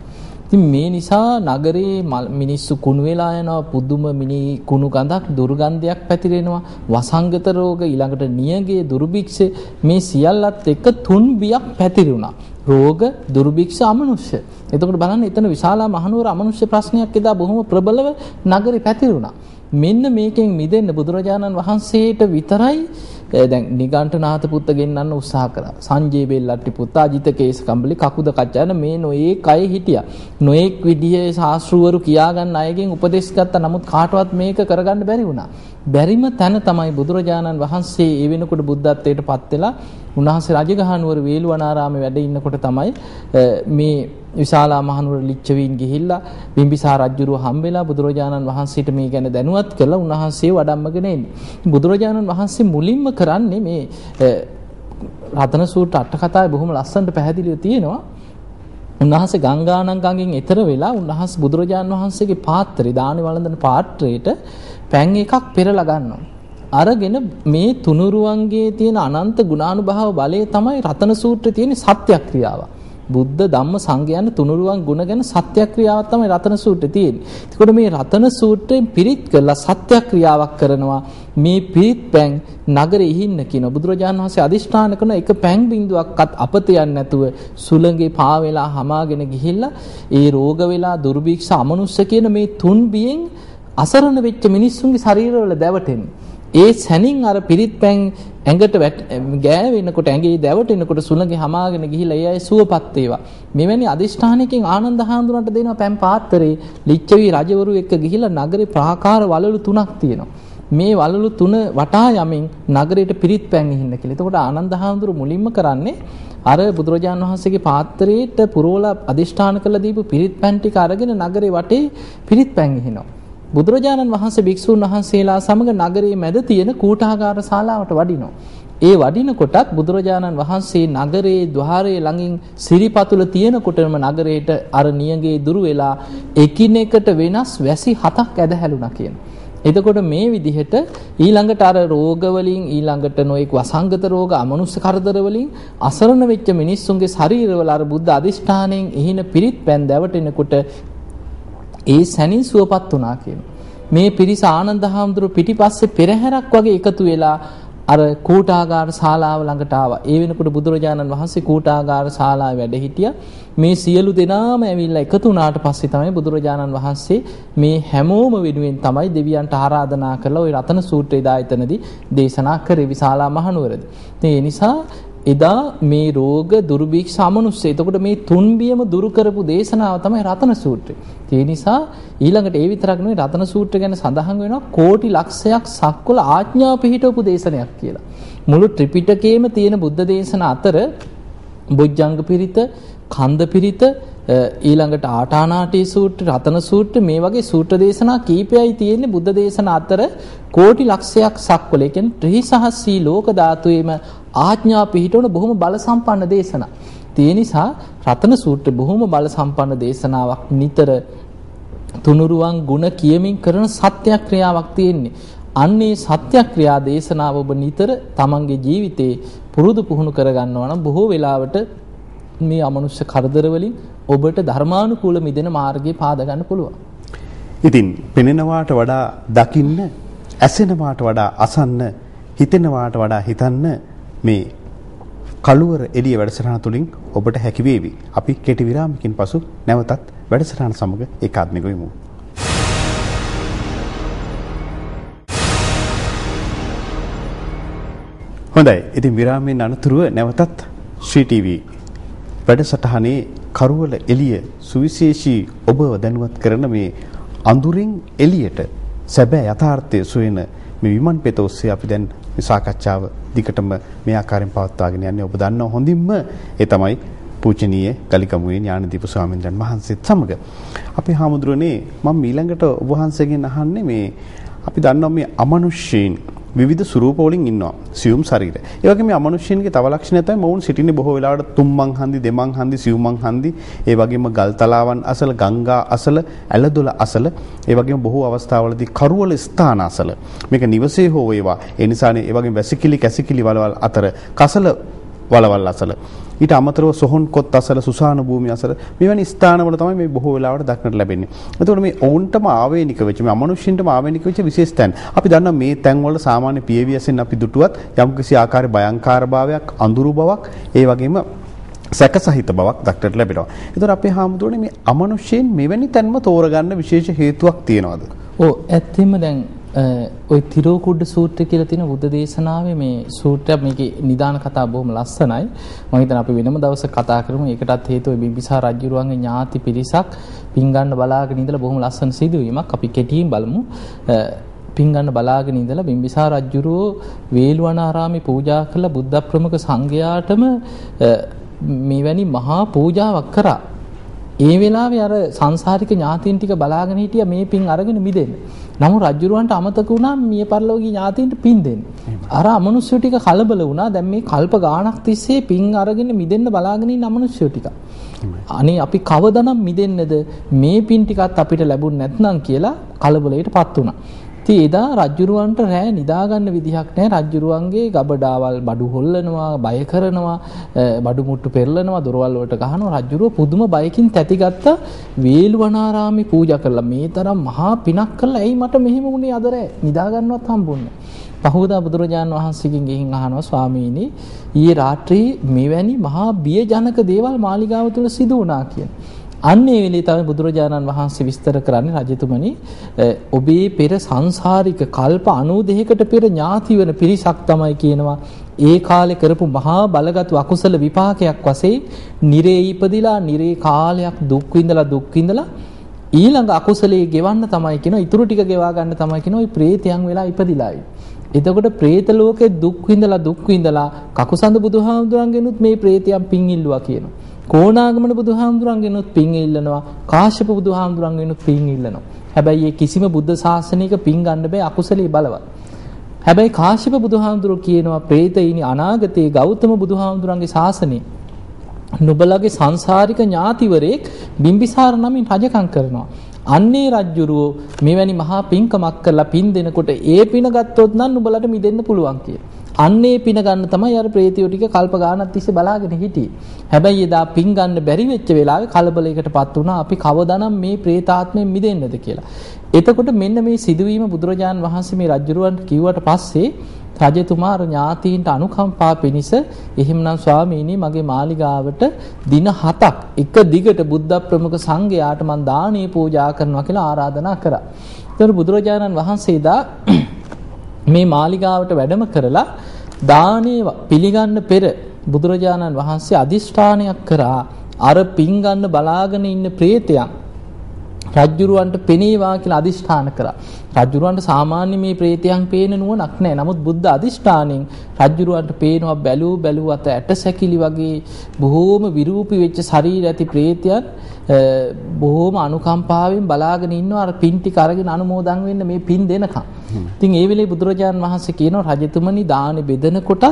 Speaker 2: ඉතින් මේ නිසා නගරේ මිනිස්සු කුණු වෙලා යනවා පුදුම මිනි කුණු ගඳක් දුර්ගන්ධයක් පැතිරෙනවා. වසංගත රෝග ඊළඟට නියගේ දුර්භික්ෂ මේ සියල්ලත් එක තුන් බියක් පැතිරුණා. රෝග දුර්භික්ෂ අමනුෂ්‍ය. එතකොට බලන්න එතන විශාලා මහනුවර අමනුෂ්‍ය ප්‍රශ්නයක් එදා බොහොම ප්‍රබලව නගරේ පැතිරුණා. මෙන්න මේකෙන් මිදෙන්න බුදුරජාණන් වහන්සේට විතරයි දැන් නිගණ්ඨනාථ පුත්ත ගෙන්නන්න උත්සාහ කරා. සංජේ බෙල්ලට්ටි පුත්ත අජිත කේස කම්බලි කකුද කච්චන මේ නොයේ කය හිටියා. නොඑක් විදිහේ ශාස්ත්‍රවරු කියාගන්න අයගෙන් උපදෙස් ගත්තා. නමුත් කාටවත් මේක කරගන්න බැරි වුණා. බැරිම තැන තමයි බුදුරජාණන් වහන්සේ ඒ වෙනකොට බුද්ධත්වයට පත් වෙලා උන්වහන්සේ රජගහනුවර වේළුවනාරාමේ වැඩ ඉන්නකොට තමයි මේ විශාලා මහනුවර ලිච්ඡවීන් ගිහිල්ලා බිම්බිසාර රජුරුව හම්බෙලා බුදුරජාණන් වහන්සේට මේ ගැන දැනුවත් කළා උන්වහන්සේ වඩම්මගෙන එන්නේ. බුදුරජාණන් වහන්සේ මුලින්ම කරන්නේ මේ රතන සූත්‍ර අට කතාවේ බොහොම ලස්සනට පැහැදිලිව තියෙනවා. උන්වහන්සේ ගංගානම් ගඟෙන් එතර වෙලා උන්වහන්සේ බුදුරජාණන් වහන්සේගේ පාත්‍රය දානි වළඳන පාත්‍රයට පැන් එකක් පෙරලා ගන්නවා. අරගෙන මේ තුනුරුවන්ගේ තියෙන අනන්ත ගුණානුභාව බලය තමයි රතන සූත්‍රයේ තියෙන සත්‍යක්‍රියාව. බුද්ධ ධම්ම සංඝ යන තුනුරුවන් ගුණ ගැන සත්‍යක්‍රියාවක් තමයි රතන සූත්‍රයේ තියෙන්නේ. එතකොට මේ රතන සූත්‍රයෙන් පිරිත් කරලා සත්‍යක්‍රියාවක් කරනවා. මේ පිරිත් පැන් නගරේ ඉහින්න කියන බුදුරජාණන් වහන්සේ අදිෂ්ඨාන කරන එක පැන් බින්දුවක්වත් අපත යන්නේ නැතුව සුළඟේ පා වෙලා හමාගෙන ගිහිල්ලා ඒ රෝග වෙලා දුර්භික්ෂ අමනුෂ්‍ය කියන මේ තුන් බියෙන් අසරණ වෙච්ච මිනිස්සුන්ගේ ශරීරවල දැවටෙන්නේ. ඒ සැනින් අර පිරිත් පැන් ඇඟට ගෑවෙනකොට ඇඟේ දැවටෙනකොට සුළඟේ හමාගෙන ගිහිලා ඒ අය සුවපත් වේවා. මෙවැනි අදිෂ්ඨානයකින් ආනන්ද හාමුදුරන්ට දෙනවා පැන් පාත්‍රේ ලිච්ඡවි රජවරු එක්ක ගිහිලා නගරේ ප්‍රාකාර වලලු තුනක් තියෙනවා. මේ වලලු තුන වටා යමින් නගරයට පිරිත් පැන් ඉහින්න කියලා. එතකොට ආනන්ද හාමුදුරු මුලින්ම කරන්නේ අර බුදුරජාණන් වහන්සේගේ පාත්‍රයට පුරවලා අදිෂ්ඨාන කළ දීපු පිරිත් පැන් ටික අරගෙන නගරේ වටේ පිරිත් පැන් ඉහිනවා. බුදුරජාණන් වහන්සේ භික්ෂූන් වහන්සේලා සමග නගරයේ මැද තියෙන කූටාගාර ශාලාවට වඩිනවා. ඒ වඩිනකොටත් බුදුරජාණන් වහන්සේ නගරයේ ద్వාරයේ ළඟින් සිරිපතුල තියෙනකොටම නගරයට අර නියගේ දුරු වෙලා එකිනෙකට වෙනස් වැසි හතක් ඇදහැළුණා කියන. එතකොට මේ විදිහට ඊළඟට අර රෝග වලින් ඊළඟට නොඑක් වසංගත රෝග අමනුෂ්‍ය කරදර වලින් අසරණ වෙච්ච මිනිස්සුන්ගේ ශරීරවල අර බුද්ධ අදිෂ්ඨාණයෙන් එහින පිරිත් පැන් දැවටෙනකොට ඒ සැනින් සුවපත් වුණා කියන. මේ පිරිස ආනන්ද හාමුදුරුව පිටිපස්සේ පෙරහැරක් වගේ එකතු වෙලා අර කූටාගාර ශාලාව ළඟට ආවා. ඒ වෙනකොට බුදුරජාණන් වහන්සේ කූටාගාර ශාලාවේ වැඩ හිටියා. මේ සියලු දෙනාම ඇවිල්ලා එකතු වුණාට පස්සේ තමයි බුදුරජාණන් වහන්සේ මේ හැමෝම වෙනුවෙන් තමයි දෙවියන්ට ආරාධනා කරලා ওই රතන සූත්‍රය දා එතනදී දේශනා කරේ විශාලා මහනුවරදී. ඒ නිසා එදා මේ රෝග දුර්භික්ෂ අමනුෂ්‍ය. එතකොට මේ තුන්බියම දුරු කරපු දේශනාව තමයි රතන සූත්‍රය. ඒ නිසා ඊළඟට ඒ විතරක් නෙවෙයි රතන සූත්‍රය ගැන සඳහන් වෙනවා කෝටි ලක්ෂයක් සක්වල ආඥා පිහිටවපු දේශනයක් කියලා. මුළු ත්‍රිපිටකයේම තියෙන බුද්ධ දේශන අතර බොජ්ජංග පිරිත, කන්ද පිරිත, ඊළඟට ආටානාටි සූත්‍ර, රතන සූත්‍ර මේ වගේ සූත්‍ර දේශනා කීපයයි තියෙන්නේ බුද්ධ දේශන අතර කෝටි ලක්ෂයක් සක්වල. ඒ කියන්නේ ත්‍රිසහස්සී ලෝක ධාතුවේම ආඥා පිහිටවන බොහොම බල සම්පන්න දේශනා. ඒ නිසා රතන සූත්‍ර බොහොම බල සම්පන්න දේශනාවක් නිතර තුනුරුවන් ಗುಣ කියමින් කරන සත්‍යක්‍රියාවක් තියෙන්නේ. අන්නේ සත්‍යක්‍රියා දේශනාව ඔබ නිතර තමන්ගේ ජීවිතේ පුරුදු පුහුණු කරගන්නවා නම් බොහෝ වෙලාවට මේ අමනුෂ්‍ය කරදර වලින් ඔබට ධර්මානුකූල මිදෙන මාර්ගය පාද ගන්න පුළුවන්.
Speaker 1: ඉතින් පෙනෙනවාට වඩා දකින්න, ඇසෙනවාට වඩා අසන්න, හිතෙනවාට වඩා හිතන්න මේ කළුවර එළිය වැඩසටහන තුලින් ඔබට හැකි වේවි. අපි කෙටි විරාමකින් පසු නැවතත් වැඩසටහන සමග ඒකාත්මික වෙමු. හොඳයි. ඉතින් විරාමයෙන් අනතුරුව නැවතත් ශ්‍රී ටීවී වැඩසටහනේ කරුවල එළිය සුවිශේෂී ඔබව දැනුවත් කරන මේ අඳුරින් එළියට සැබෑ යථාර්ථය සොයන මේ විමන් පෙත ඔස්සේ අපි දැන් මේ සාකච්ඡාව දිගටම මේ ආකාරයෙන් පවත්වාගෙන යන්නේ ඔබ දන්නව හොඳින්ම. ඒ තමයි පූජනීය ගලිකමුවේ ඥානදීප ස්වාමීන් වහන්සේත් සමග. අපි හාමුදුරනේ මම ඊළඟට ඔබ වහන්සේගෙන් අහන්නේ මේ අපි දන්නවා මේ අමනුෂ්‍යයින් විවිධ ස්වරූප වලින් ඉන්නවා. සියුම් ශරීර. ඒ වගේම මේ අමනුෂ්‍යයන්ගේ තව ලක්ෂණය තමයි මොවුන් සිටින්නේ බොහෝ වෙලාවට තුම්මන් හන්දි, දෙමන් හන්දි, සිව්මන් හන්දි, ඒ වගේම ගල් තලාවන් අසල, ගංගා අසල, ඇලදොල අසල, ඒ වගේම බොහෝ අවස්ථාවලදී කරුවල ස්ථාන අසල. මේක නිවසේ හෝ වේවා. ඒ නිසානේ ඒ වගේම වැසිකිලි, කැසිකිලි වලවල් අතර කසල වලවල් අසල ඊට අමතරව සොහොන් කොත් අසල සුසාන භූමිය අසල මෙවැනි ස්ථානවල තමයි මේ බොහෝ වෙලාවට දක්නට ලැබෙන්නේ. එතකොට මේ ඔවුන්ටම ආවේනික වෙච්ච මේ අමනුෂ්‍යන්ටම ආවේනික වෙච්ච විශේෂ තැන්. අපි දන්නවා මේ තැන් වල සාමාන්‍ය පියවියසෙන් අපි දුටුවත් යම්කිසි ආකාරයේ භයංකාර භාවයක්, අඳුරු බවක්, ඒ වගේම සැකසහිත බවක් දක්නට ලැබෙනවා. ඒතර අපේ හාමුදුරනේ මේ අමනුෂ්‍යයන් මෙවැනි තැන්ම තෝරගන්න විශේෂ හේතුවක් තියෙනවද?
Speaker 2: ඔව් ඇත්තෙම දැන් ওই තිරෝකුඩ සූත්‍රය කියලා තියෙන බුද්ධ දේශනාවේ මේ සූත්‍රය මේකේ නිදාන කතා බොහොම ලස්සනයි. මම හිතනවා අපි වෙනම දවසක කතා කරමු. ඒකටත් හේතුව බිම්බිසාර රජුරුවන්ගේ ඥාති පිරිසක් පින් ගන්න බලාගෙන ඉඳලා බොහොම ලස්සන සිදුවීමක්. අපි කෙටියෙන් බලමු. පින් ගන්න බලාගෙන ඉඳලා බිම්බිසාර රජුරුව වේළුවනාරාමේ පූජා කළ බුද්ධ ප්‍රමුඛ සංඝයාටම මෙවැනි මහා පූජාවක් කරා. ඒ වෙලාවේ අර සංසාරික ඥාතීන් ටික බලාගෙන හිටියා මේ පින් අරගෙන මිදෙන්න. නමුත් රජුරවන්ට අමතක වුණා මිය පරලෝකීය ඥාතීන්ට පින් දෙන්න. අර අමනුෂ්‍ය ටික කලබල වුණා. දැන් මේ කල්ප ගාණක් තිස්සේ පින් අරගෙන මිදෙන්න බලාගෙන ඉන්න අමනුෂ්‍ය ටික. අනේ අපි කවදනම් මිදෙන්නද මේ පින් ටිකත් අපිට ලැබුණ නැත්නම් කියලා කලබලයටපත් වුණා. ඉතින් එදා රජ්ජුරුවන්ට රෑ නිදාගන්න විදිහක් නැහැ. රජ්ජුරුවන්ගේ ගබඩාවල් බඩු හොල්ලනවා, බය කරනවා, බඩු මුට්ටු පෙරලනවා, දොරවල් වලට ගහනවා. රජ්ජුරුව පුදුම බයකින් තැතිගත්ත වේළුවනාරාමේ පූජා කළා. මේ තරම් මහා පිනක් කළා. ඇයි මට මෙහෙම වුණේ අද රෑ? නිදාගන්නවත් හම්බුන්නේ පහවදා බුදුරජාණන් වහන්සේගෙන් ගිහින් අහනවා ස්වාමීනි ඊයේ රාත්‍රියේ මෙවැනි මහා බියජනක දේවල් මාලිගාව තුල සිදු වුණා කියන. අන්න ඒ වෙලේ තමයි බුදුරජාණන් වහන්සේ විස්තර කරන්නේ රජතුමනි ඔබේ පෙර සංසාරික කල්ප 92කට පෙර ඥාති වෙන පිරිසක් තමයි කියනවා. ඒ කාලේ කරපු මහා බලගත් අකුසල විපාකයක් වශයෙන් නිරේ ඉපදිලා නිරේ කාලයක් දුක් විඳලා දුක් විඳලා ඊළඟ අකුසලයේ ගෙවන්න තමයි කියනවා. ඉතුරු ටික ගෙවා ගන්න තමයි කියනවා. ওই ප්‍රේතයන් වෙලා ඉපදිලා එතකොට പ്രേත ලෝකේ දුක් විඳලා දුක් විඳලා කකුසඳ බුදුහාමුදුරන්ගෙනුත් මේ പ്രേතයන් පින් ඉල්ලුවා කියනවා. කෝණාගමන බුදුහාමුදුරන්ගෙනුත් පින් ඉල්ලනවා. කාශ්‍යප බුදුහාමුදුරන්ගෙනුත් පින් ඉල්ලනවා. හැබැයි මේ කිසිම බුද්ධ ශාසනයක පින් ගන්න බෑ අකුසලයේ බලවත්. හැබැයි කාශ්‍යප බුදුහාමුදුරුවෝ කියනවා പ്രേතයිනි අනාගතයේ ගෞතම බුදුහාමුදුරන්ගේ ශාසනයේ නුබලගේ සංසාරික ඥාතිවරයෙක් බිම්බිසාර නමින් රජකම් කරනවා. අන්නේ රජ්ජුරුවෝ මෙවැනි මහා පින්කමක් කරලා පින් දෙනකොට ඒ පින ගත්තොත් නම් නුඹලට මිදෙන්න පුළුවන් කියලා. අන්නේ පින ගන්න තමයි අර ප්‍රේතියෝ ටික කල්ප ගානක් තිස්සේ බලාගෙන හිටියේ. හැබැයි එදා පින් ගන්න බැරි වෙච්ච වෙලාවේ කලබලයකටපත් වුණා අපි කවදානම් මේ ප්‍රේතාත්මයෙන් මිදෙන්නද කියලා. එතකොට මෙන්න මේ සිදුවීම බුදුරජාන් වහන්සේ මේ රජුරවන්ට කිව්වට පස්සේ රජතුමා ඥාතීන්ට අනුකම්පා පිණිස එහෙමනම් ස්වාමීනි මගේ මාලිගාවට දින 7ක් එක දිගට බුද්ධ ප්‍රමුඛ සංඝයාට මම දානේ පූජා කරනවා කියලා ආරාධනා කරා. ඒතර බුදුරජාණන් වහන්සේ දා මේ මාලිගාවට වැඩම කරලා දානේ පිළිගන්න පෙර බුදුරජාණන් වහන්සේ අදිෂ්ඨානයක් කරා අර පින් ගන්න බලාගෙන ඉන්න ප්‍රේතයන් රජ්ජුරුවන්ට පෙනේවා කියලා අදිෂ්ඨාන කරා. රජ්ජුරුවන්ට සාමාන්‍ය මේ ප්‍රේතයන් පේන නුවණක් නැහැ. නමුත් බුද්ධ අදිෂ්ඨානෙන් රජ්ජුරුවන්ට පේනවා බැලූ බැලූ අත ඇට සැකිලි වගේ බොහෝම විරූපී වෙච්ච ශරීර ඇති ප්‍රේතයන් බොහෝම අනුකම්පාවෙන් බලාගෙන ඉන්නවා අර පින් ටික අරගෙන අනුමෝදන් වෙන්න මේ පින් දෙනකම්. ඉතින් ඒ වෙලේ බුදුරජාන් වහන්සේ කියනවා රජතුමනි දානි බෙදන කොටත්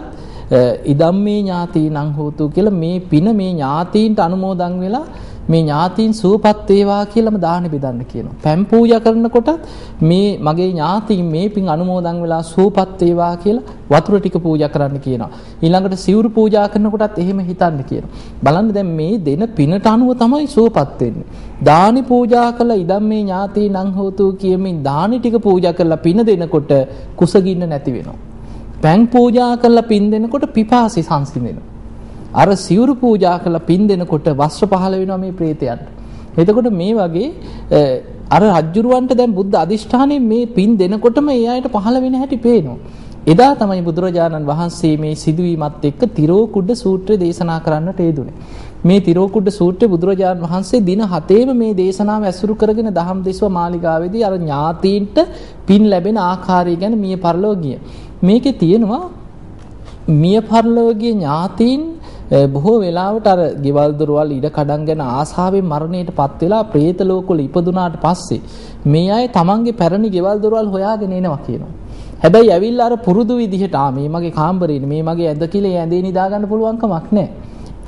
Speaker 2: ඉදම්මේ ඥාතීනං හෝතු කියලා මේ පින මේ ඥාතීන්ට අනුමෝදන් වෙලා මේ ඥාතීන් සුවපත් වේවා කියලාම දාන බෙදන්න කියනවා. පැන් පූජා කරනකොටත් මේ මගේ ඥාතීන් මේ පින් අනුමෝදන් වෙලා සුවපත් වේවා කියලා වතුර ටික පූජා කරන්න කියනවා. ඊළඟට සිවුරු පූජා කරනකොටත් එහෙම හිතන්න කියනවා. බලන්න දැන් මේ දෙන පිනට අනුව තමයි සුවපත් වෙන්නේ. දානි පූජා කළා ඉදම් මේ ඥාතීනං හෝතු කියමින් දානි ටික පූජා කරලා පින දෙනකොට කුසගින්න නැති වෙනවා. පැන් පූජා කරලා පින් දෙනකොට පිපාසි සංසිඳෙනවා. අර සිවුරු පූජා කරලා පින් දෙනකොට වස්ත්‍ර පහළ වෙනවා මේ ප්‍රේතයන්ට. එතකොට මේ වගේ අර රජ්ජුරුවන්ට දැන් බුද්ධ අදිෂ්ඨානයෙන් මේ පින් දෙනකොටම ඒ අයට පහළ වෙන හැටි පේනවා. එදා තමයි බුදුරජාණන් වහන්සේ මේ සිදුවීමත් එක්ක තිරෝකුඩ සූත්‍රය දේශනා කරන්නට යෙදුනේ. මේ තිරෝකුඩ සූත්‍රය බුදුරජාණන් වහන්සේ දින 7ේම මේ දේශනාව ඇසුරු කරගෙන දහම් දෙස්ව මාලිගාවේදී අර ඥාතීන්ට පින් ලැබෙන ආකාරය ගැන මිය පරලෝකීය. මේකේ තියෙනවා මිය පරලෝකීය ඥාතීන් බොහෝ වෙලාවට අර ගෙවල් දොරවල් ඉඩ කඩන් ගැන ආසාවෙන් මරණයටපත් වෙලා പ്രേත ලෝකවල ඉපදුනාට පස්සේ මේ අය තමන්ගේ පැරණි ගෙවල් දොරවල් හොයාගෙන එනවා කියනවා. හැබැයි ඇවිල්ලා අර පුරුදු විදිහට ආ මේ මගේ කාමරේ මේ මගේ ඇඳ කිලේ ඇඳේ නිදා ගන්න පුළුවන් කමක් නැහැ.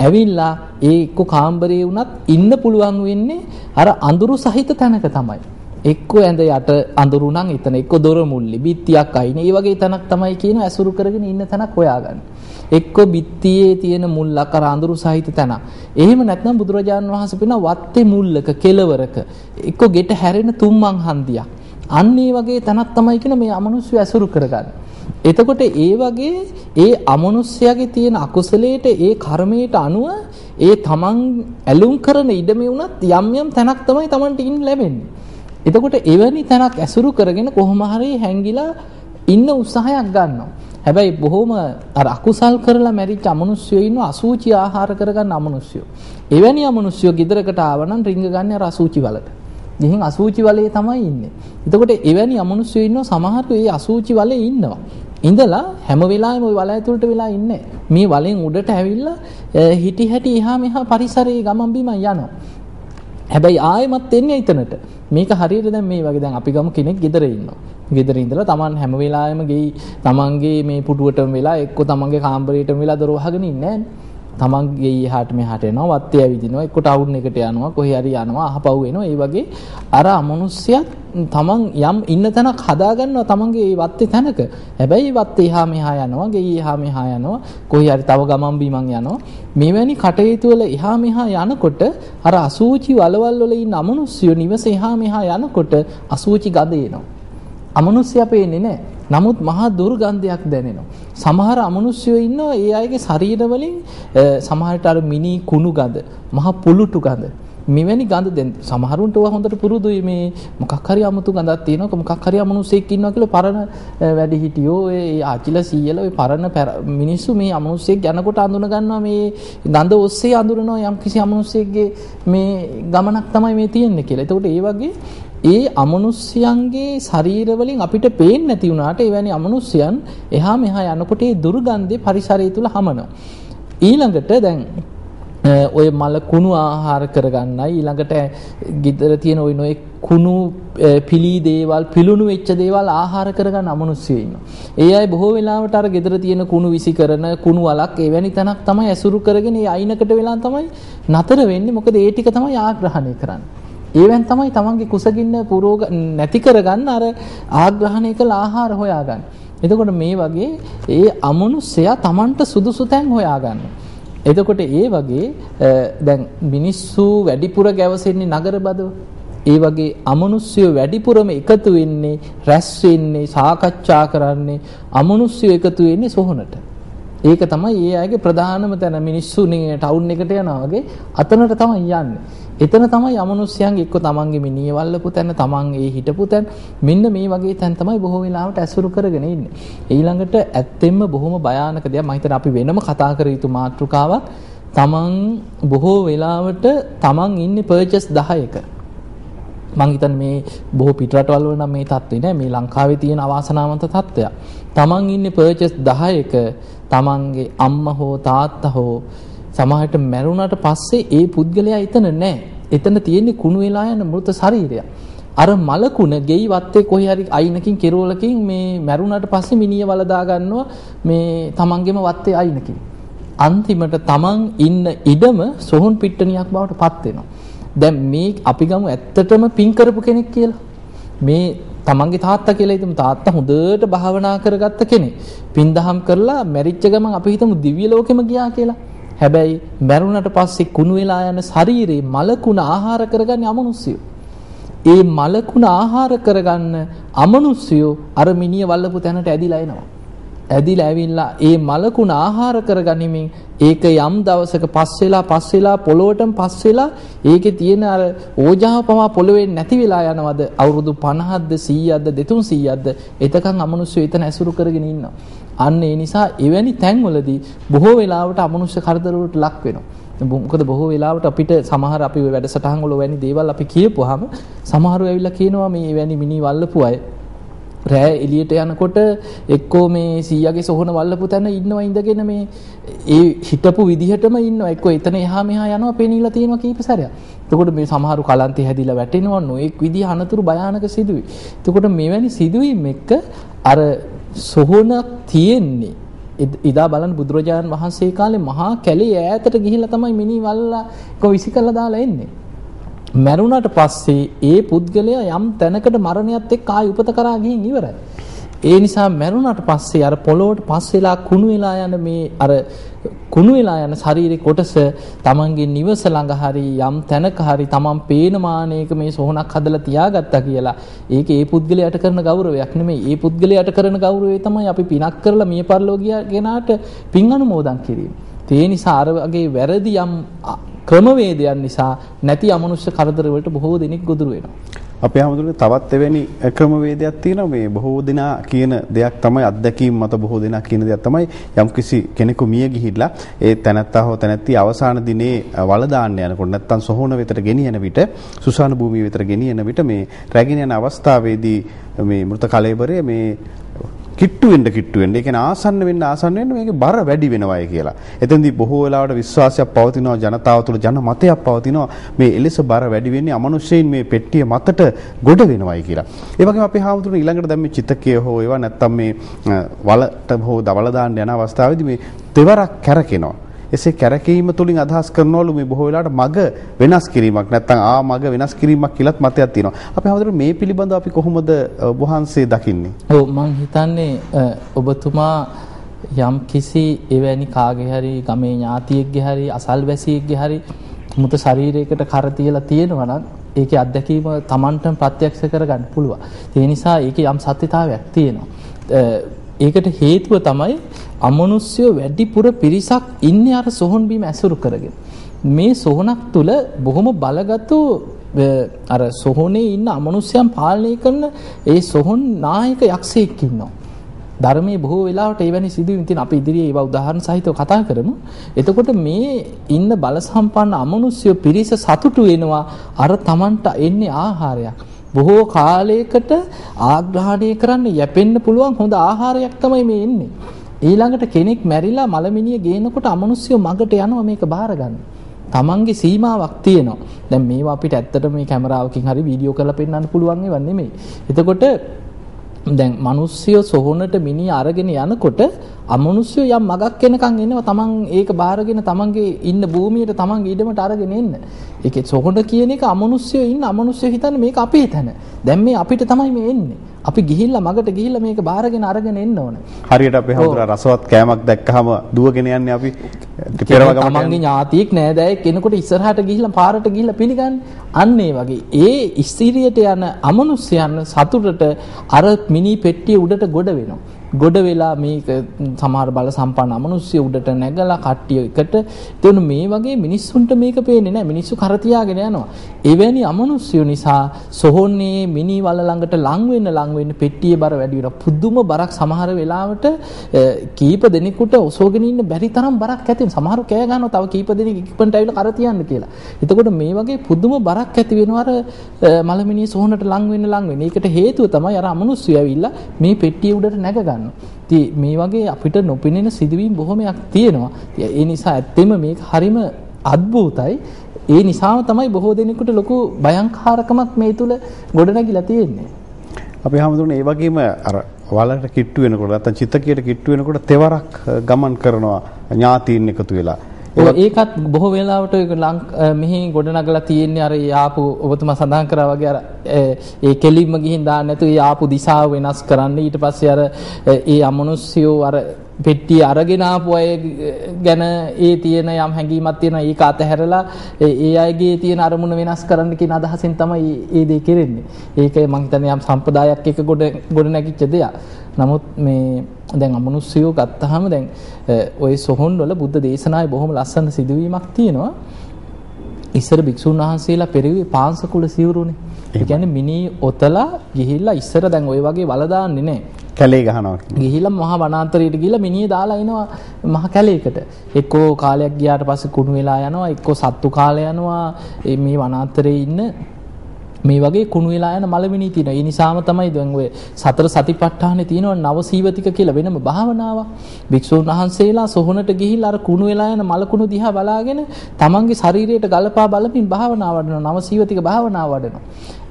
Speaker 2: ඇවිල්ලා ඒ එක්ක කාමරේ වුණත් ඉන්න පුළුවන් වෙන්නේ අර අඳුරු සහිත තැනක තමයි. එක්ක ඇඳ යට අඳුරු නම් එතන එක්ක දොර මුල්ලි බිත්තියක් අයින. ඒ වගේ තැනක් තමයි කියන ඇසුරු කරගෙන ඉන්න තැනක් හොයාගන්න. එක්ක බිත්තියේ තියෙන මුල්ලක් අර අඳුරු සහිත තැන. එහෙම නැත්නම් බුදුරජාන් වහන්සේ පින වත්තේ මුල්ලක කෙලවරක එක්ක ගෙට හැරෙන තුම්මන් හන්දියක්. අන්න ඒ වගේ තැනක් තමයි කියන මේ අමනුෂ්‍ය ඇසුරු කරගන්නේ. එතකොට ඒ වගේ ඒ අමනුෂ්‍යයාගේ තියෙන අකුසලයට ඒ කර්මයට අනුව ඒ තමන් ඇලුම් කරන ඉඩමේ වුණත් යම් යම් තැනක් තමයි තමන්ට ඉන්න ලැබෙන්නේ. එතකොට එවැනි තැනක් ඇසුරු කරගෙන කොහොම හරි හැංගිලා ඉන්න උත්සාහයක් ගන්නවා. හැබැයි බොහොම අර අකුසල් කරලා මැරිච්ච අමනුෂ්‍යයෝ ඉන්න අසූචි ආහාර කරගන්න අමනුෂ්‍යයෝ. එවැනි අමනුෂ්‍යයෝ ගෙදරකට ආවනම් රිංග ගන්න අර අසූචි වලට. ගිහින් අසූචි වලේ තමයි ඉන්නේ. එතකොට එවැනි අමනුෂ්‍යයෝ ඉන්නවා සමහරව ඒ අසූචි වලේ ඉන්නවා. ඉඳලා හැම වෙලාවෙම ওই වල ඇතුළට වෙලා ඉන්නේ. මේ වලෙන් උඩට ඇවිල්ලා හිටි හැටි එහා මෙහා පරිසරයේ ගමන් බිමන් යනවා. හැබැයි ආයෙමත් එන්නේ එතනට. මේක හරියට දැන් මේ වගේ දැන් අපි ගමු කෙනෙක් ගෙදර ඉන්නවා. ගෙදර ඉඳලා Taman හැම වෙලාවෙම ගෙයි Tamanගේ මේ පුටුවටම වෙලා එක්ක Tamanගේ කාමරයටම වෙලා දොර වහගෙන ඉන්නේ තමන්ගේ එහාට මෙහාට යනවා වත්තේ ඇවිදිනවා එක්ක ටවුන් එකට යනවා කොහේ හරි යනවා අහපව් වෙනවා. ඒ වගේ අර අමනුෂ්‍යයත් තමන් යම් ඉන්න තැනක් හදා ගන්නවා තමන්ගේ ඒ වත්තේ තැනක. හැබැයි වත්තේ එහා මෙහා යනවා ගෙයි එහා මෙහා යනවා කොහේ හරි තව ගමන් බිමන් යනවා. මෙවැනි කටයුතු වල එහා මෙහා යනකොට අර අසූචි වලවල් වල ඉන්න අමනුෂ්‍යයෝ නිවස එහා මෙහා යනකොට අසූචි ගඳ එනවා. අමනුෂ්‍යයා පේන්නේ නැහැ. නමුත් මහා දුර්ගන්ධයක් දැනෙනවා. සමහර අමනුෂ්‍යයෝ ඉන්නවා ඒ අයගේ ශරීර වලින් සමහරට අර මිනි කුණු ගඳ, මහා පුලුටු ගඳ. මෙවැනි ගඳ දැන් සමහරුන්ට ඔය හොඳට පුරුදුයි මේ මොකක් හරි අමුතු ගඳක් තියෙනවා මොකක් හරි අමනුෂ්‍යෙක් ඉන්නවා කියලා පරණ වැඩි හිටියෝ ඒ ආචිලා සීයලා ඔය පරණ මිනිස්සු මේ අමනුෂ්‍යෙක් යනකොට අඳුන ගන්නවා මේ ගඳ ඔස්සේ අඳුරනවා යම් කිසි අමනුෂ්‍යෙක්ගේ මේ ගමනක් තමයි මේ තියෙන්නේ කියලා. එතකොට ඒ වගේ ඒ අමනුෂ්‍යයන්ගේ ශරීර වලින් අපිට පේන්නේ නැති වුණාට එවැනි අමනුෂ්‍යයන් එහා මෙහා යනකොට ඒ දුර්ගන්ධය පරිසරය තුල හමනවා. ඊළඟට දැන් ඔය මල කුණු ආහාර කරගන්නයි ඊළඟට ගෙදර තියෙන ওই නොයේ කුණු පිලි දේවල් පිලුණු වෙච්ච දේවල් ආහාර කරගන්න අමනුෂ්‍යයෝ ඉන්නවා. ඒ අය බොහෝ වෙලාවට අර ගෙදර තියෙන කුණු විසි කරන කුණු වලක් එවැනි තැනක් තමයි ඇසුරු කරගෙන ඒ අයිනකට වෙලා තමයි නතර වෙන්නේ. මොකද ඒ ටික තමයි ආග්‍රහණය කරන්නේ. ඒවෙන් තමයි තමන්ගේ කුසගින්න පුරෝග නැති කරගන්න අර ආග්‍රහණය කළ ආහාර හොයාගන්න. එතකොට මේ වගේ ඒ අමනුෂ්‍යයා තමන්ට සුදුසු තැන් හොයාගන්න. එතකොට ඒ වගේ දැන් මිනිස්සු වැඩිපුර ගැවසෙන්නේ නගර බදව. ඒ වගේ අමනුෂ්‍යය වැඩිපුරම එකතු වෙන්නේ රැස් වෙන්නේ සාකච්ඡා කරන්නේ අමනුෂ්‍යය එකතු වෙන්නේ සොහනට. ඒක තමයි ඒ අයගේ ප්‍රධානම තැන මිනිස්සු ටවුන් එකට යනවා වගේ අතනට තමයි යන්නේ. එතන තමයි අමනුෂ්‍යයන්ගේ එක්ක තමන්ගේ මිනිය වල්ලපු තැන තමන් ඒ හිටපු තැන මෙන්න මේ වගේ තැන් තමයි බොහෝ වෙලාවට ඇසුරු කරගෙන ඉන්නේ. ඊළඟට ඇත්තෙන්ම බොහොම භයානක දෙයක් මම හිතන්නේ අපි වෙනම කතා කර යුතු මාතෘකාවක් තමන් බොහෝ වෙලාවට තමන් ඉන්නේ පර්චස් 10ක. මං හිතන්නේ මේ බොහෝ පිටරටවල් වල නම් මේ තත්ත්වේ නෑ මේ ලංකාවේ තියෙන අවාසනාවන්ත තත්ත්වයක්. තමන් ඉන්නේ පර්චස් 10ක තමන්ගේ අම්මා හෝ තාත්තා හෝ සමහරට මැරුණාට පස්සේ ඒ පුද්ගලයා එතන නැහැ. එතන තියෙන්නේ කුණු වෙලා යන මෘත ශරීරයක්. අර මලකුණ ගෙයි වත්තේ කොහේ හරි අයිනකින් කෙරෝලකින් මේ මැරුණාට පස්සේ මිනිය වලදා ගන්නවා මේ තමන්ගේම වත්තේ අයිනකින්. අන්තිමට තමන් ඉන්න ඉඩම සොහොන් පිට්ටනියක් බවට පත් වෙනවා. දැන් මේ අපි ගමු ඇත්තටම පින් කරපු කෙනෙක් කියලා. මේ තමන්ගේ තාත්තා කියලා හිතමු තාත්තා හොඳට භාවනා කරගත්ත කෙනෙක්. පින් දහම් කරලා මැරිච්ච ගමන් අපි හිතමු දිව්‍ය ලෝකෙම ගියා කියලා. හැබැයි මැරුණට පස්සේ කුණු වෙලා යන ශරීරේ මලකුණ ආහාර කරගන්නේ අමනුෂ්‍යයෝ. ඒ මලකුණ ආහාර කරගන්න අමනුෂ්‍යයෝ අර මිනිය වල්ලපු තැනට ඇදිලා එනවා. ඇදිලා ඇවිල්ලා ඒ මලකුණ ආහාර කරගනිමින් ඒක යම් දවසක පස් වෙලා පස් වෙලා පොළොවටම පස් වෙලා ඒකේ තියෙන අර ඕජාව පවා පොළොවේ නැති වෙලා යනවද අවුරුදු 50ක්ද 100ක්ද 200ක්ද එතකන් අමනුෂ්‍ය එතන ඇසුරු කරගෙන ඉන්නවා අන්න ඒ නිසා එවැනි තැන්වලදී බොහෝ වෙලාවට අමනුෂ්‍ය කරදර වලට ලක් වෙනවා. මොකද බොහෝ වෙලාවට අපිට සමහර අපි වැඩසටහන් වල වැනි දේවල් අපි කියපුවාම සමහරව ඇවිල්ලා කියනවා මේ වැනි මිනි වල්ලපු අය රෑ එළියට යනකොට එක්කෝ මේ සීයාගේ සොහන වල්ලපු තැන ඉන්නවා ඉඳගෙන මේ ඒ හිටපු විදිහටම ඉන්නවා එක්කෝ එතන එහා මෙහා යනවා පෙනීලා තියෙනවා කීප සැරයක්. එතකොට මේ සමහරු කලන්තේ හැදිලා වැටෙනවා නොඑක් විදිහ අනතුරු භයානක සිදුවි. එතකොට මෙවැනි සිදුවීම් එක්ක අර සොහොනක් තියෙන්නේ ඉදා බලන් බුදුරජාණන් වහන්සේ කාලේ මහා කැලේ ඈතට ගිහිල්ලා තමයි මිනි වල්ලා කො විසි කළා දාලා එන්නේ. මැරුණාට පස්සේ ඒ පුද්ගලයා යම් තැනකට මරණයත් එක්ක ආයි උපත කරා ගිහින් ඉවරයි. ඒ නිසා මැරුණාට පස්සේ අර පොළොවට පස් වෙලා කුණු වෙලා යන මේ අර කුණු වෙලා යන ශරීරේ කොටස තමන්ගේ නිවස ළඟ හරි යම් තැනක හරි තමන් පේන මානයක මේ සොහනක් හදලා තියාගත්තා කියලා ඒක ඒ පුද්ගලයාට කරන ගෞරවයක් නෙමෙයි ඒ පුද්ගලයාට කරන ගෞරවය තමයි අපි පිනක් කරලා මිය පරලෝකියා ගෙනාට පින් අනුමෝදන් කිරීම. ඒ නිසා අර වගේ වැරදි යම් ක්‍රමවේදයන් නිසා නැති අමනුෂ්‍ය කරදර වලට බොහෝ දෙනෙක් ගොදුරු වෙනවා.
Speaker 1: අපේ හැමදෙරේ තවත් එවැනි ක්‍රමවේදයක් තියෙනවා. මේ බොහෝ දෙනා කියන දෙයක් තමයි අත්දැකීම් මත බොහෝ දෙනා කියන දෙයක් තමයි යම්කිසි කෙනෙකු මිය ගිහිල්ලා ඒ තැනත්තා හෝ තැනැත්තිය අවසාන දිනේ වල දාන්න යනකොට නැත්තම් සොහොන වෙතට ගෙනියන විට සුසාන භූමිය වෙතට ගෙනියන විට මේ රැගෙන යන අවස්ථාවේදී මේ මృత කලෙබරේ මේ කිට්ටු වෙන්න කිට්ටු වෙන්න. ඒ කියන්නේ ආසන්න වෙන්න ආසන්න වෙන්න මේකේ බර වැඩි වෙනවායි කියලා. එතෙන්දී බොහෝ වෙලාවට විශ්වාසයක් පවතිනවා ජනතාව තුළ ජන මතයක් පවතිනවා මේ එලෙස බර වැඩි වෙන්නේ අමනුෂ්‍යයින් මේ පෙට්ටිය මතට ගොඩ වෙනවායි කියලා. ඒ වගේම අපේ හාමුදුරුවෝ ඊළඟට දැන් මේ චිතකය හෝ ඒවා නැත්තම් මේ වලට හෝ දවල දාන්න යන අවස්ථාවේදී මේ දෙවරක් කැරකෙනවා. එසේ කැරකීම තුලින් අදහස් කරනවලු මේ බොහෝ වෙලාවට මග වෙනස් කිරීමක් නැත්නම් ආ මග වෙනස් කිරීමක් කියලාත් මතයක් තියෙනවා. අපි හැමෝටම මේ පිළිබඳව අපි කොහොමද වහන්සේ දකින්නේ?
Speaker 2: ඔව් මම හිතන්නේ ඔබතුමා යම් කිසි එවැනි කාගේ හරි ගමේ ඥාතියෙක්ගේ හරි අසල්වැසියෙක්ගේ හරි මුත ශරීරයකට කර තියලා තියෙනවා නම් ඒකේ අත්දැකීම Tamanටම ප්‍රත්‍යක්ෂ කරගන්න පුළුවන්. ඒ නිසා ඒකේ යම් සත්‍යතාවයක් තියෙනවා. ඒකට හේතුව තමයි අමනුෂ්‍ය වැඩිපුර පිරිසක් ඉන්නේ අර සොහොන් බීම ඇසුරු කරගෙන. මේ සොහනක් තුල බොහොම බලගත්තු අර සොහොනේ ඉන්න අමනුෂ්‍යයන් පාලනය කරන ඒ සොහොන් නායක යක්ෂයෙක් ඉන්නවා. ධර්මයේ බොහෝ වෙලාවට එවැනි සිදුවීම් තියෙන අපි ඉදිරියේ ඒවා උදාහරණ සහිතව කතා කරමු. එතකොට මේ ඉන්න බල සම්පන්න අමනුෂ්‍ය පිරිස සතුටු වෙනවා අර Tamanට එන්නේ ආහාරයක්. බොහෝ කාලයකට ආග්‍රහණය කරන්න යැපෙන්න පුළුවන් හොඳ ආහාරයක් තමයි මේ එන්නේ. ඊළඟට කෙනෙක් මැරිලා මලමිනිය ගේනකොට අමනුෂ්‍යව මගට යනවා මේක බාර ගන්න. තමන්ගේ සීමාවක් තියෙනවා. දැන් මේවා අපිට ඇත්තට මේ කැමරාවකින් හරි වීඩියෝ කරලා පෙන්නන්න පුළුවන් ඒවා නෙමෙයි. එතකොට දැන් මිනිස්සුયો සොහොනට මිනිහ අරගෙන යනකොට අමනුෂ්‍යෝ යම් මගක් එනකන් එනවා තමන් ඒක බාරගෙන තමන්ගේ ඉන්න භූමියට තමන්ගේ ඉඩමට අරගෙන එන්න. ඒකේ සොහොන කියන එක අමනුෂ්‍යෝ ඉන්න අමනුෂ්‍යෝ හිතන්නේ මේක අපේ තැන. දැන් මේ අපිට තමයි මේ එන්නේ. අපි ගිහිල්ලා මගට ගිහිල්ලා මේක බාරගෙන අරගෙන එන්න ඕන.
Speaker 1: හරියට අපේ හමුදුර රසවත් කෑමක් දැක්කහම දුවගෙන යන්නේ අපි
Speaker 2: පෙරවගමට තමන්ගේ ඥාතියෙක් නෑදෑයෙක් කෙනෙකුට ඉස්සරහට ගිහිල්ලා පාරට ගිහිල්ලා පිළිගන්නේ. අන්න ඒ වගේ. ඒ ස්ථීරියට යන අමනුෂ්‍යයන් සතුටට අර මිනි පෙට්ටිය උඩට ගොඩ වෙනවා. ගොඩ වෙලා මේක සමහර බල සම්පන්න අමනුෂ්‍ය උඩට නැගලා කට්ටිය එකට. එතන මේ වගේ මිනිස්සුන්ට මේක පේන්නේ නැහැ මිනිස්සු කර තියාගෙන යනවා. එවැනි අමනුෂ්‍යෝ නිසා සොහොන්නේ මිනි වල ළඟට ලං වෙන්න ලං වෙන්න පෙට්ටියේ බර වැඩි වෙනවා. පුදුම බරක් සමහර වෙලාවට කීප දෙනෙකුට ඔසෝගෙන ඉන්න බැරි තරම් බරක් ඇති වෙනවා. සමහරු කෑ ගන්නවා තව කීප දෙනෙක් ඉක්මනට ඇවිල්ලා කර තියන්න කියලා. එතකොට මේ වගේ පුදුම බරක් ඇති වෙනවා. අර මලමිනිය සොහොනට ලං වෙන්න ලං වෙන්න. ඒකට හේතුව තමයි අර අමනුෂ්‍යය ඇවිල්ලා මේ පෙට්ටිය උඩට නැග ගන්න ගන්නවා. ඉතින් මේ වගේ අපිට නොපෙනෙන සිදුවීම් බොහොමයක් තියෙනවා. ඒ නිසා ඇත්තෙම මේක හරිම අద్භූතයි. ඒ නිසාම තමයි බොහෝ දෙනෙකුට ලොකු භයංකාරකමක් මේ තුල ගොඩනැගිලා තියෙන්නේ.
Speaker 1: අපි හැමෝටම ඒ වගේම අර වලට කිට්ටු වෙනකොට නැත්නම් චිත්තකයට කිට්ටු වෙනකොට තෙවරක් ගමන් කරනවා ඥාතීන් එකතු වෙලා.
Speaker 2: ඒකත් බොහෝ වෙලාවට මෙහි ගොඩනගලා තියෙන්නේ අර යාපු ඔබතුමා සඳහන් කරා වගේ අර ඒ කෙලින්ම ගිහින් දාන්න නැතුව යාපු දිශාව වෙනස් කරන්න. ඊට පස්සේ අර ඒ අමනුෂ්‍යෝ අර පෙට්ටිය අරගෙන ආපු අය ගැන ඒ තියෙන යම් හැඟීමක් තියෙනවා ඒක අතහැරලා ඒ අයගේ තියෙන අරමුණ වෙනස් කරන්න කියන අදහසෙන් තමයි ඒ දේ කෙරෙන්නේ. ඒක මම හිතන්නේ යම් සම්ප්‍රදායක් එක ගොඩ ගොඩ නැගිච්ච දෙයක්. නමුත් මේ දැන් අමනුෂ්‍යයෝ ගත්තාම දැන් ওই සොහොන් වල බුද්ධ දේශනාවේ බොහොම ලස්සන සිදුවීමක් තියෙනවා. ඉස්සර භික්ෂුන් වහන්සේලා පෙරවි පාංශකුල සිවුරුනේ. ඒ කියන්නේ මිනි ඔතලා ගිහිල්ලා ඉස්සර දැන් ওই වගේ වල දාන්නේ නැහැ.
Speaker 1: කැලේ ගහනවා.
Speaker 2: ගිහිල්ලා මහා වනාන්තරයට ගිහිල්ලා මිනිහ දාලා එනවා මහ කැලේකට. එක්කෝ කාලයක් ගියාට පස්සේ කුණු වෙලා යනවා, එක්කෝ සත්තු කාලේ යනවා. මේ වනාන්තරයේ ඉන්න මේ වගේ කුණු වෙලා යන මලමිනී තියෙනවා. ඒ නිසාම තමයි දැන් ඔය සතර සතිපට්ඨානේ තියෙනවා නවසීවතික කියලා වෙනම භාවනාවක්. භික්ෂුන් වහන්සේලා සොහොනට ගිහිල්ලා අර කුණු වෙලා යන මල කුණු දිහා බලාගෙන තමන්ගේ ශරීරයට ගලපා බලමින් භාවනා වඩනවා. නවසීවතික භාවනා වඩනවා.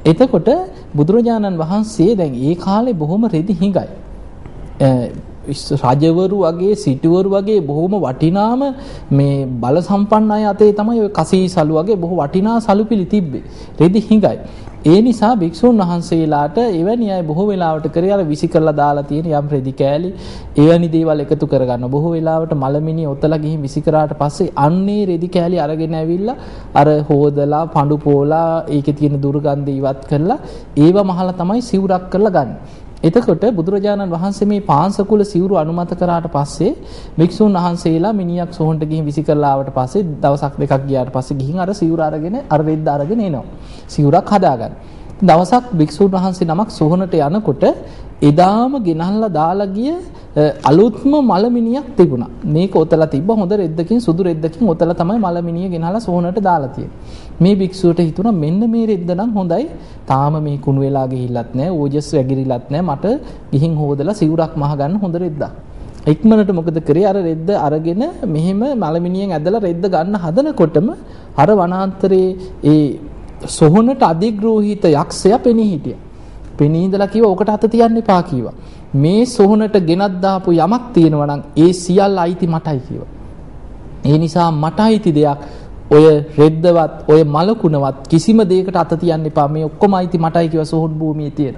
Speaker 2: එතකොට බුදුරජාණන් වහන්සේ දැන් ඒ කාලේ බොහොම රෙදි හිඟයි. රජවරු වගේ සිටුවරු වගේ බොහොම වටිනාම මේ බල සම්පන්න අය අතේ තමයි ඔය කසී සලු වගේ බොහෝ වටිනා සලු පිළි තිබ්බේ. රෙදි හිඟයි. ඒ නිසා භික්ෂුන් වහන්සේලාට එවැනි අය බොහෝ වෙලාවට කරේ අර විසි කරලා දාලා තියෙන යම් රෙදි කෑලි එවැනි දේවල් එකතු කරගන්න. බොහෝ වෙලාවට මලමිනි ඔතලා ගිහින් විසි කරාට පස්සේ අන්නේ රෙදි කෑලි අරගෙන ඇවිල්ලා අර හොදලා පඳු පෝලා ඒකේ තියෙන දුර්ගන්ධ ඉවත් කරලා ඒව මහලා තමයි සිවුරක් කරලා ගන්න. එතකොට බුදුරජාණන් වහන්සේ මේ පාංශකුල සිවුරු අනුමත කරාට පස්සේ භික්ෂුන් වහන්සේලා මිනියක් සොහොන්ට ගිහින් විසි කරලා ආවට පස්සේ දවසක් දෙකක් ගියාට පස්සේ ගිහින් අර සිවුර අරගෙන අර රෙද්ද අරගෙන එනවා. සිවුරක් හදාගන්න. දවසක් භික්ෂුන් වහන්සේ නමක් සොහොනට යනකොට එදාම ගෙනල්ලා දාලා ගිය අලුත්ම මලමිනියක් තිබුණා. මේක ඔතලා තිබ්බ හොඳ රෙද්දකින් සුදු රෙද්දකින් ඔතලා තමයි මලමිනිය ගෙනල්ලා සොහොනට දාලා තියෙන්නේ. මේ භික්ෂුවට හිතුණා මෙන්න මේ රෙද්ද නම් හොඳයි. තාම මේ කුණු වෙලා ගිහිල්ලත් නැහැ, ඕජස් වැగిරිලත් නැහැ. මට ගිහින් හොදලා සිවුරක් මහ ගන්න හොඳ රෙද්දක්. ඉක්මනට මොකද කරේ අර රෙද්ද අරගෙන මෙහෙම මලමිනියෙන් ඇදලා රෙද්ද ගන්න හදනකොටම අර වනාන්තරයේ ඒ සොහොනට අධිග්‍රෝහිත යක්ෂයා පෙනී හිටියා. පෙනී ඉඳලා කිව්වා ඔකට අත තියන්න එපා කිව්වා. මේ සොහොනට ගෙනත් දාපු යමක් තියෙනවා නම් ඒ සියල්ල අයිති මටයි කිව්වා. ඒ නිසා මට අයිති දෙයක් ඔය රෙද්දවත් ඔය මලකුණවත් කිසිම දෙයකට අත තියන්න එපා. මේ ඔක්කොම අයිති මටයි කිව්වා සොහොන් භූමියේ තියෙන.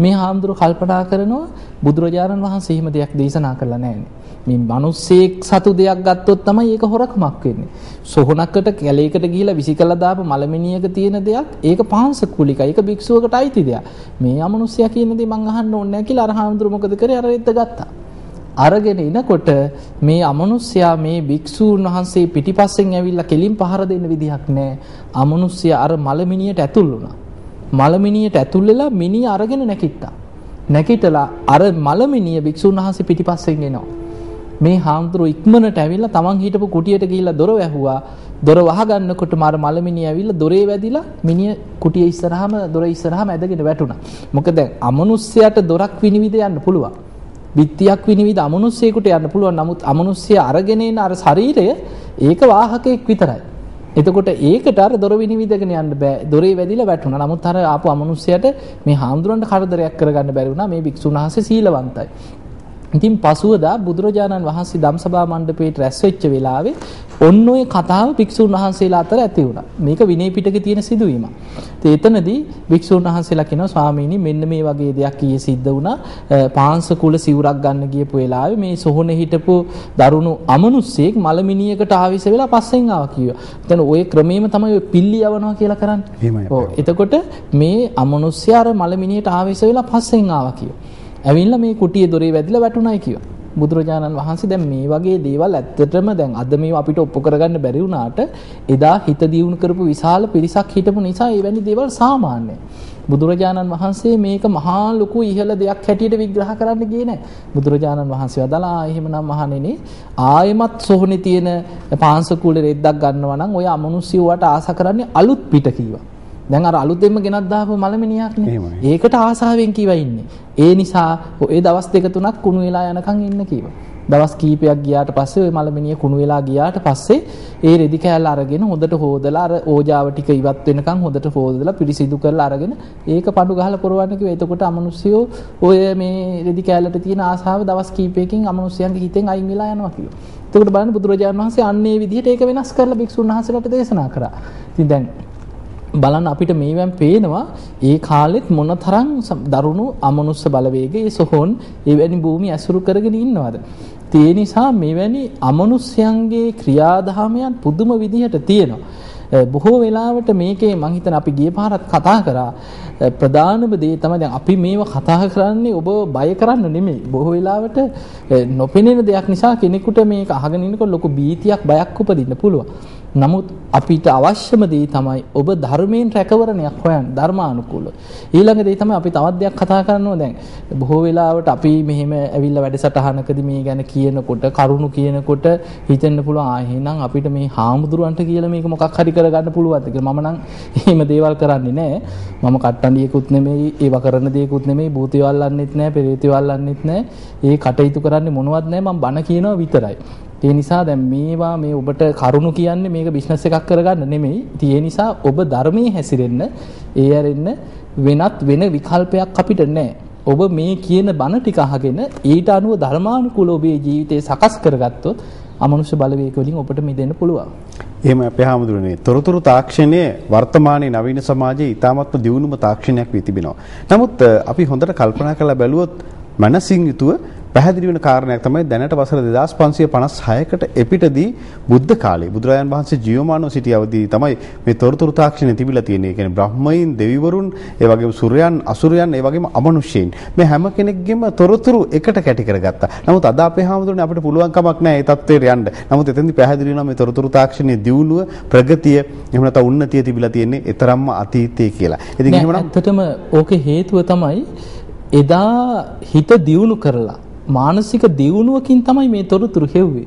Speaker 2: මේ හාමුදුරු කල්පනා කරනවා බුදුරජාණන් වහන්සේ එහෙම දෙයක් දේශනා කළා නෑනේ. මේ මිනිස්සෙක් සතු දෙයක් ගත්තොත් තමයි ඒක හොරකමක් වෙන්නේ. සොහනකට කැලේකට ගිහිලා විසිකලා දාපු මලමිනියක තියෙන දෙයක් ඒක පාංශ කුලිකයි. ඒක භික්ෂුවකට අයිති දෙයක්. මේ අමනුෂ්‍යයා කියන දේ මං අහන්න ඕනේ නැහැ කියලා අර හාමුදුරු මොකද කරේ අර රෙද්ද ගත්තා. අරගෙන එනකොට මේ අමනුෂ්‍යයා මේ භික්ෂූන් වහන්සේ පිටිපස්සෙන් ඇවිල්ලා කෙලින් පහර දෙන්න විදිහක් නැහැ. අමනුෂ්‍යයා අර මලමිනියට ඇතුල් වුණා. මලමිනියට ඇතුල් වෙලා මිනිහ අරගෙන නැකිට්ටා. නැකිටලා අර මලමිනිය භික්ෂූන් වහන්සේ පිටිපස්සෙන් එනවා. මේ හාමුදුරුවෝ ඉක්මනට ඇවිල්ලා තමන් හිටපු කුටියට ගිහිල්ලා දොර වැහුවා. දොර වහගන්නකොට මාර මලමිනිය ඇවිල්ලා දොරේ වැදිලා මිනිය කුටිය ඉස්සරහම දොර ඉස්සරහම ඇදගෙන වැටුණා. මොකද දැන් අමනුෂ්‍යයට දොරක් විනිවිද යන්න පුළුවන්. බිත්තියක් විනිවිද අමනුෂ්‍යයෙකුට යන්න පුළුවන්. නමුත් අමනුෂ්‍ය අරගෙන එන අර ශරීරය ඒක වාහකයක් විතරයි. එතකොට ඒකට අර දොර විනිවිදගෙන යන්න බෑ. දොරේ වැදිලා වැටුණා. නමුත් අර ආපු අමනුෂ්‍යයට මේ හාමුදුරන්ට කරදරයක් කරගන්න බැරි වුණා. මේ භික්ෂුන් වහන්සේ සීලවන්තයි. ඉතින් පසුවදා බුදුරජාණන් වහන්සේ ධම්සභා මණ්ඩපේට රැස් වෙච්ච වෙලාවේ ඔන්න ඔය කතාව භික්ෂුන් වහන්සේලා අතර ඇති වුණා. මේක විනය පිටකේ තියෙන සිදුවීමක්. ඉතින් එතනදී භික්ෂුන් වහන්සේලා කියනවා ස්වාමීනි මෙන්න මේ වගේ දෙයක් ඊයේ සිද්ධ වුණා. පාංශ කුල සිවුරක් ගන්න ගියපු වෙලාවේ මේ සොහොනේ හිටපු දරුණු අමනුස්සයෙක් මලමිනියකට ආවිස වෙලා පස්සෙන් ආවා කිව්වා. එතන ওই ක්‍රමෙම තමයි ඔය පිල්ලි යවනවා කියලා කරන්නේ. එතකොට මේ අමනුස්සයා අර මලමිනියට ආවිස වෙලා පස්සෙන් ආවා කිව්වා. ඇවිල්ලා මේ කුටියේ දොරේ වැදිලා වැටුණයි කිව්වා. බුදුරජාණන් වහන්සේ දැන් මේ වගේ දේවල් ඇත්තටම දැන් අද මේව අපිට ඔප්පු කරගන්න බැරි වුණාට එදා හිත දියුණු කරපු විශාල පිරිසක් හිටපු නිසා එවැනි දේවල් සාමාන්‍යයි. බුදුරජාණන් වහන්සේ මේක මහා ලොකු ඉහළ දෙයක් හැටියට විග්‍රහ කරන්න ගියේ නැහැ. බුදුරජාණන් වහන්සේ වදාලා එහෙමනම් මහණෙනි ආයෙමත් සොහොනේ තියෙන පාංශකූල රෙද්දක් ගන්නවා නම් ඔය අමනුෂ්‍යවට ආස කරන්නේ අලුත් පිට කීවා. දැන් අර අලුතෙන්ම ගෙනත් දාපු මලමිනියක්නේ. ඒකට ආසාවෙන් කිව්වා ඉන්නේ. ඒ නිසා ඒ දවස් දෙක තුනක් කුණු වෙලා යනකම් ඉන්න කිව්වා. දවස් කීපයක් ගියාට පස්සේ ওই මලමිනිය කුණු වෙලා ගියාට පස්සේ ඒ රෙදි කෑල්ල අරගෙන හොඳට හොදලා අර ඕජාව ටික ඉවත් වෙනකන් හොඳට හොදලා පිරිසිදු කරලා අරගෙන ඒක පඳු ගහලා පොරවන්න කිව්වා. එතකොට අමනුෂ්‍යෝ ඔය මේ රෙදි කෑල්ලට තියෙන ආසාව දවස් කීපයකින් අමනුෂ්‍යයන්ගේ හිතෙන් අයින් වෙලා යනවා කිව්වා. එතකොට බලන්න බුදුරජාණන් වහන්සේ අන්නේ විදිහට ඒක වෙනස් කරලා භික්ෂුන් වහන්සේලාට දේශනා කරා. ඉතින් දැන් බලන්න අපිට මේවෙන් පේනවා ඒ කාලෙත් මොනතරම් දරුණු අමනුස්ස බලවේගයේ සොහොන් එවැනි භූමි ඇසුරු කරගෙන ඉන්නවද? ඒ නිසා මෙවැනි අමනුෂ්‍යයන්ගේ ක්‍රියාදාමයන් පුදුම විදිහට තියෙනවා. බොහෝ වෙලාවට මේකේ මං හිතන අපි ගිය පාරත් කතා කරා. ප්‍රධානම දේ තමයි දැන් අපි මේව කතා කරන්නේ ඔබ බය කරන්න නෙමෙයි. බොහෝ වෙලාවට නොපෙනෙන දෙයක් නිසා කෙනෙකුට මේක අහගෙන ඉන්නකොට ලොකු බීතියක් බයක් උපදින්න පුළුවන්. නමුත් අපිට අවශ්‍යම දේ තමයි ඔබ ධර්මයෙන් රැකවරණයක් හොයන්න ධර්මානුකූලව. ඊළඟ දේ තමයි අපි තවත් දෙයක් කතා කරනවා දැන්. බොහෝ වෙලාවට අපි මෙහෙම ඇවිල්ලා වැඩසටහනකදී මේ ගැන කියනකොට කරුණු කියනකොට හිතෙන්න පුළුවන් ආ එහෙනම් අපිට මේ හාමුදුරුවන්ට කියලා මේක මොකක් හරි කරගන්න පුළුවන්ද කියලා. මම නම් එහෙම දේවල් කරන්නේ නැහැ. මම කට්ටන්ඩියෙකුත් නෙමෙයි, ඒව කරන දේකුත් නෙමෙයි, භූතය වල්ලන්නෙත් නැහැ, පෙරේතය වල්ලන්නෙත් නැහැ. ඒ කටයුතු කරන්නේ මොනවත් නැහැ. මම බණ කියනවා විතරයි. ඒ නිසා දැන් මේවා මේ ඔබට කරුණු කියන්නේ මේක බිස්නස් එකක් කරගන්න නෙමෙයි. ඉතින් ඒ නිසා ඔබ ධර්මයේ හැසිරෙන්න ඒ ඇරෙන්න වෙනත් වෙන විකල්පයක් අපිට නැහැ. ඔබ මේ කියන බණ ටික අහගෙන ඊට අනුව ධර්මානුකූල ඔබේ ජීවිතේ සකස් කරගත්තොත් අමනුෂ්‍ය බලවේග වලින් ඔබට මිදෙන්න පුළුවන්.
Speaker 1: එහෙම අපේ හැමදෙරනේ තොරතුරු තාක්ෂණයේ වර්තමානයේ නවීන සමාජයේ ඊටමත්ම දියුණුම තාක්ෂණයක් වී තිබෙනවා. නමුත් අපි හොඳට කල්පනා කරලා බැලුවොත් මනසින් යුතුව පැහැදිලි වෙන කාරණයක් තමයි දැනට වසර 2556කට එපිටදී බුද්ධ කාලේ බුදුරජාන් වහන්සේ ජීවමානව සිටි අවදී තමයි මේ තොරතුරු තාක්ෂණය තිබිලා තියෙන්නේ. ඒ කියන්නේ බ්‍රහ්මයින්, දෙවිවරුන්, ඒ වගේම සූර්යයන්, අසුරයන්, ඒ වගේම අමනුෂ්‍යයන්. මේ හැම කෙනෙක්ගෙම තොරතුරු එකට කැටි කරගත්තා. නමුත් අද අපේ හැමදෙරේ අපිට පුළුවන් කමක් නැහැ මේ தත්ත්වයට යන්න. නමුත් එතෙන්දී පැහැදිලි වෙනවා මේ තොරතුරු තාක්ෂණයේ දියුණුව, ප්‍රගතිය, එහෙම නැත්නම් උන්නතිය තිබිලා තියෙන්නේ ඊතරම්ම අතීතයේ කියලා.
Speaker 2: ඉතින් එහෙමනම් ඇත්තටම ඕකේ හේතුව තමයි එදා හිත දියුණු කරලා මානසික දියුණුවකින් තමයි මේ තොරතුරු හෙව්වේ.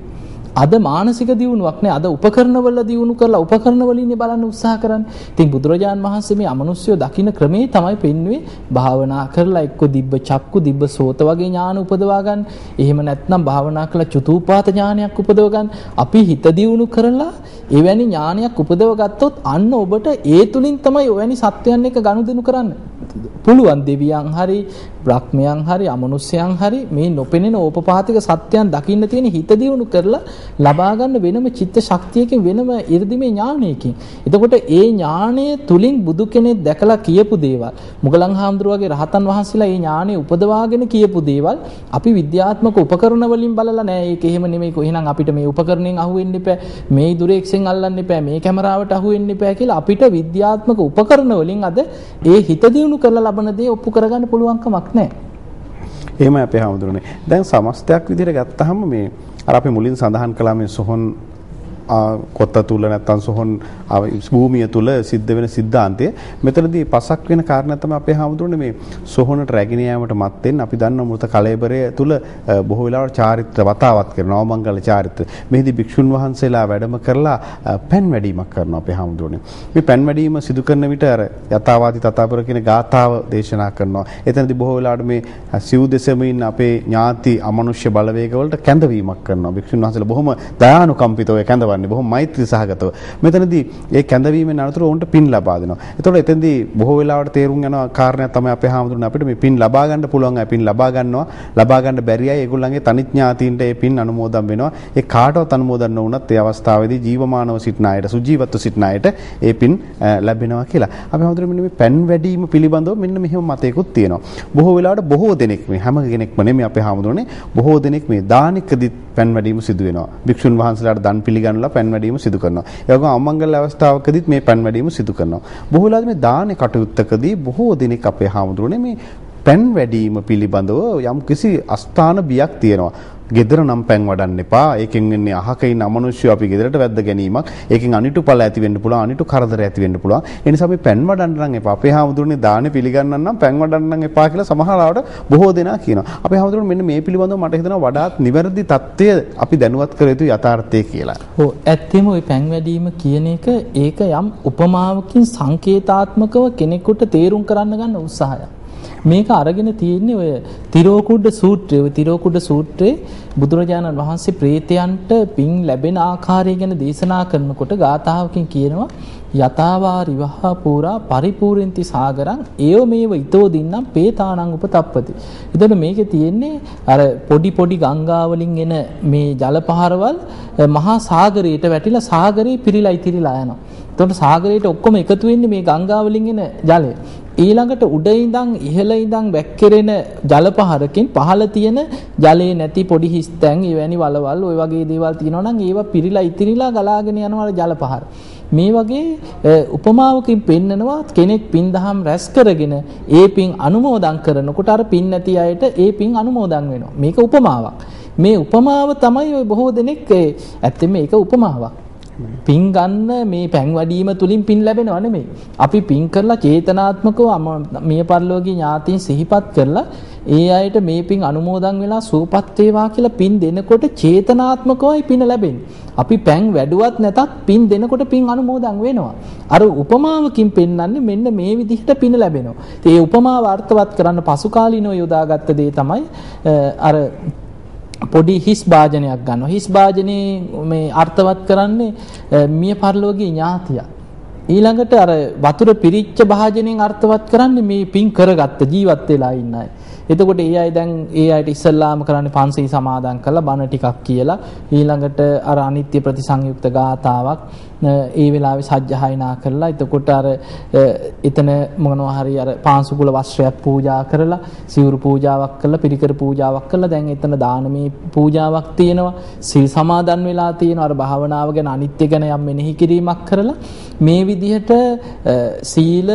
Speaker 2: අද මානසික දියුණුවක් නෑ අද උපකරණවල දියුණු කරලා උපකරණ වලින් බලන්න උත්සාහ කරන්නේ. ඉතින් බුදුරජාන් වහන්සේ මේ අමනුෂ්‍යව දකින්න ක්‍රමේ තමයි පෙන්වුවේ භාවනා කරලා එක්ක දිබ්බ චක්කු දිබ්බ සෝත වගේ ඥාන උපදවා ගන්න. එහෙම නැත්නම් භාවනා කරලා චතුූපාත ඥානයක් උපදව ගන්න. අපි හිත දියුණු කරලා එවැනි ඥානයක් උපදව ගත්තොත් අන්න ඔබට ඒ තුලින් තමයි ඔවැනි සත්‍යයන් එක්ක ගනුදෙනු කරන්න පුළුවන් දෙවියන් හරි බ්‍රහ්මයන් හරි අමනුෂ්‍යයන් හරි මේ නොපෙනෙන ඕපපාතික සත්‍යයන් දකින්න තියෙන හිත දියුණු කරලා ලබා ගන්න වෙනම චිත්ත ශක්තියකින් වෙනම 이르දිමේ ඥානයකින්. එතකොට ඒ ඥානය තුලින් බුදු කෙනෙක් දැකලා කියපු දේවල් මුගලන් හාමුදුරුවගේ රහතන් වහන්සේලා ඒ ඥානය උපදවාගෙන කියපු දේවල් අපි විද්‍යාත්මක උපකරණ වලින් බලලා නෑ ඒක එහෙම නෙමෙයි කොහේනම් අපිට මේ උපකරණෙන් අහුවෙන්න එපා මේ දුරේක්ෂෙන් අල්ලන්න එපා මේ කැමරාවට අහුවෙන්න එපා කියලා අපිට විද්‍යාත්මක උපකරණ වලින් අද ඒ හිත දියුණු කරලා ලබන දේ ඔප්පු කරගන්න පුළුවන්කමක් නැහැ.
Speaker 1: එහෙමයි අපේ හැමදෙරනේ. දැන් සමස්තයක් විදිහට ගත්තහම මේ අර අපි මුලින් සඳහන් කළා මේ සොහොන් කොත්ත තුල නැත්තම් සොහොන් භූමිය තුල සිද්ධ වෙන සිද්ධාන්තය. මෙතනදී පසක් වෙන කාරණා තමයි අපේ හාමුදුරනේ මේ සොහොනට රැගෙන යාමට මත්තෙන් අපි දන්න මෘත කලෙබරය තුල බොහෝ වෙලාවට චාරිත්‍ර වතාවත් කරනවා නවමංගල චාරිත්‍ර. මෙහිදී භික්ෂුන් වහන්සේලා වැඩම කරලා පෑන් වැඩීමක් කරනවා අපේ හාමුදුරනේ මේ පෑන් වැඩීම සිදු කරන විට අර යථාවාදී තථාපුර කියන ගාථාව දේශනා කරනවා. එතනදී බොහෝ වෙලාවට මේ සිව් දෙසම ඉන්න අපේ ඥාති අමනුෂ්‍ය බලවේග වලට කැඳවීමක් කරනවා. භික්ෂුන් වහන්සේලා බොහොම දයානුකම්පිතව කැඳවන්නේ. කරන්නේ බොහොම මෛත්‍රී සහගතව. මෙතනදී ඒ කැඳවීමෙන් අනතුරු ඔවුන්ට පින් ලබා දෙනවා. එතකොට එතෙන්දී බොහෝ වෙලාවට තේරුම් යන කාරණයක් තමයි අපේ හාමුදුරනේ අපිට මේ පින් ලබා ගන්න පුළුවන් අය පින් ලබා ගන්නවා. ලබා ගන්න බැරි අය ඒගොල්ලන්ගේ තනිඥාතීන්ට ඒ පින් අනුමෝදන් වෙනවා. ඒ කාටවත් අනුමෝදන් නොවුනත් ඒ අවස්ථාවේදී ජීවමානව සිටින අයට සුජීවත්ව සිටින අයට ඒ පින් ලැබෙනවා කියලා. අපි හාමුදුරනේ මෙන්න මේ පෙන් වැඩිම පිළිබඳව මෙන්න මෙහෙම මතයකුත් තියෙනවා. බොහෝ වෙලාවට බොහෝ දෙනෙක් මේ හැම කෙනෙක්ම නෙමෙයි අපේ හාමුදුරනේ බොහෝ දෙනෙක් මේ දානිකදිත් පෙන් වැඩිම සිදු වෙනවා. භික්ෂුන් වහන්සේලාට දන් පිළිගන්නලා කරලා පෑන් වැඩීම සිදු කරනවා. ඒ වගේම අමංගල අවස්ථාවකදීත් මේ පෑන් වැඩීම සිදු කරනවා. බොහෝ වෙලාවට මේ දානේ කටයුත්තකදී බොහෝ දිනක් අපේ හාමුදුරනේ මේ පෑන් වැඩිම පිළිබඳව යම් කිසි අස්ථාන බියක් තියෙනවා. gedara නම් පැන් වඩන්න එපා. ඒකෙන් වෙන්නේ අහක ඉන්න අමනුෂ්‍ය අපි ගෙදරට වැද්ද ගැනීමක්. ඒකෙන් අනිටු ඵල ඇති වෙන්න පුළුවන්, අනිටු කරදර ඇති වෙන්න පුළුවන්. ඒ නිසා අපි පැන් වඩන්න නම් එපා. අපේ හැමදෙරුනේ දානේ පිළිගන්න නම් පැන් වඩන්න නම් එපා කියලා සමහරවට බොහෝ දෙනා කියනවා. අපේ හැමදෙරුනේ මෙන්න මේ පිළිබඳව මට හිතෙනවා වඩාත් නිවැරදි தත්ත්වය අපි දැනුවත් කර යුතු යථාර්ථය කියලා.
Speaker 2: ඔව් ඇත්තෙම ওই පැන් වැඩිම කියන එක ඒක යම් උපමාවකින් සංකේතාත්මකව කෙනෙකුට තේරුම් කරන්න ගන්න උත්සාහයක්. මේක අරගෙන තියෙන්නේ ඔය තිරෝකුඩ සූත්‍රය. ඔය තිරෝකුඩ සූත්‍රයේ බුදුරජාණන් වහන්සේ ප්‍රේතයන්ට පින් ලැබෙන ආකාරය ගැන දේශනා කරනකොට ගාථාවකින් කියනවා යතාවා රිවහා පූරා පරිපූර්ණති සාගරං ඒව මේව ඊතෝ දින්නම් පේතානං උපතප්පති. එතකොට මේකේ තියෙන්නේ අර පොඩි පොඩි ගංගා වලින් එන මේ ජල පහරවල් මහා සාගරයට වැටිලා සාගරේ පිරීලා ඉතිරිලා යනවා. එතකොට සාගරයට ඔක්කොම එකතු වෙන්නේ මේ ගංගා වලින් එන ජලය. ඊළඟට උඩ ඉඳන් ඉහළ ඉඳන් වැක්කිරෙන ජල පහරකින් පහළ තියෙන ජලයේ නැති පොඩි හිස් තැන් එවැනි වලවල් ওই වගේ දේවල් තියෙනවා නම් ඒවා පිරීලා ඉතිරිලා ගලාගෙන යනවා ජල පහර. මේ වගේ උපමාවකින් පෙන්නනවා කෙනෙක් පින් දහම් රැස් කරගෙන ඒ පින් අනුමෝදන් කරනකොට අර පින් නැති අයට ඒ පින් අනුමෝදන් වෙනවා. මේක උපමාවක්. මේ උපමාව තමයි ඔය බොහෝ දෙනෙක් ඇත්තෙම මේක උපමාවක්. පින් ගන්න මේ පැන් වැඩිම තුලින් පින් ලැබෙනව නෙමෙයි. අපි පින් කරලා චේතනාත්මකව මිය පරලෝකී ඥාතීන් සිහිපත් කරලා ඒ අයට මේ පින් අනුමෝදන් වෙලා සූපත් වේවා කියලා පින් දෙනකොට චේතනාත්මකවයි පින ලැබෙන්නේ. අපි පැන් වැඩුවත් නැතත් පින් දෙනකොට පින් අනුමෝදන් වෙනවා. අර උපමාවකින් පෙන්වන්නේ මෙන්න මේ විදිහට පින ලැබෙනවා. ඒ උපමාව අර්ථවත් කරන්න පසු කාලිනව යොදාගත්ත දේ තමයි අර පොඩි හිස් භාජනයක් ගන්නවා. හිස් භාජනේ මේ අර්ථවත් කරන්නේ මිය පරලෝකීය ඥාතිය. ඊළඟට අර වතුර පිරිච්ච භාජනයෙන් අර්ථවත් කරන්නේ මේ පින් කරගත්ත ජීවත් වෙලා ඉන්න අය. එතකොට ඒ අය දැන් ඒ අයට ඉස්සල්ලාම කරන්නේ පන්සල් සමාදන් කරලා බණ ටිකක් කියලා ඊළඟට අර අනිත්‍ය ප්‍රතිසංයුක්ත ගාතාවක් ඒ වෙලාවේ සජ්ජහායනා කරලා. එතකොට අර එතන මොනවා හරි අර පාංශුකුල වස්ත්‍රයක් පූජා කරලා සිවුරු පූජාවක් කරලා පිරිකර පූජාවක් කරලා දැන් එතන දානමේ පූජාවක් තියෙනවා. සිල් සමාදන් වෙලා තියෙනවා. අර භාවනාව ගැන අනිත්‍ය ගැන යම් මෙනෙහි කිරීමක් කරලා මේ විදිහට සීල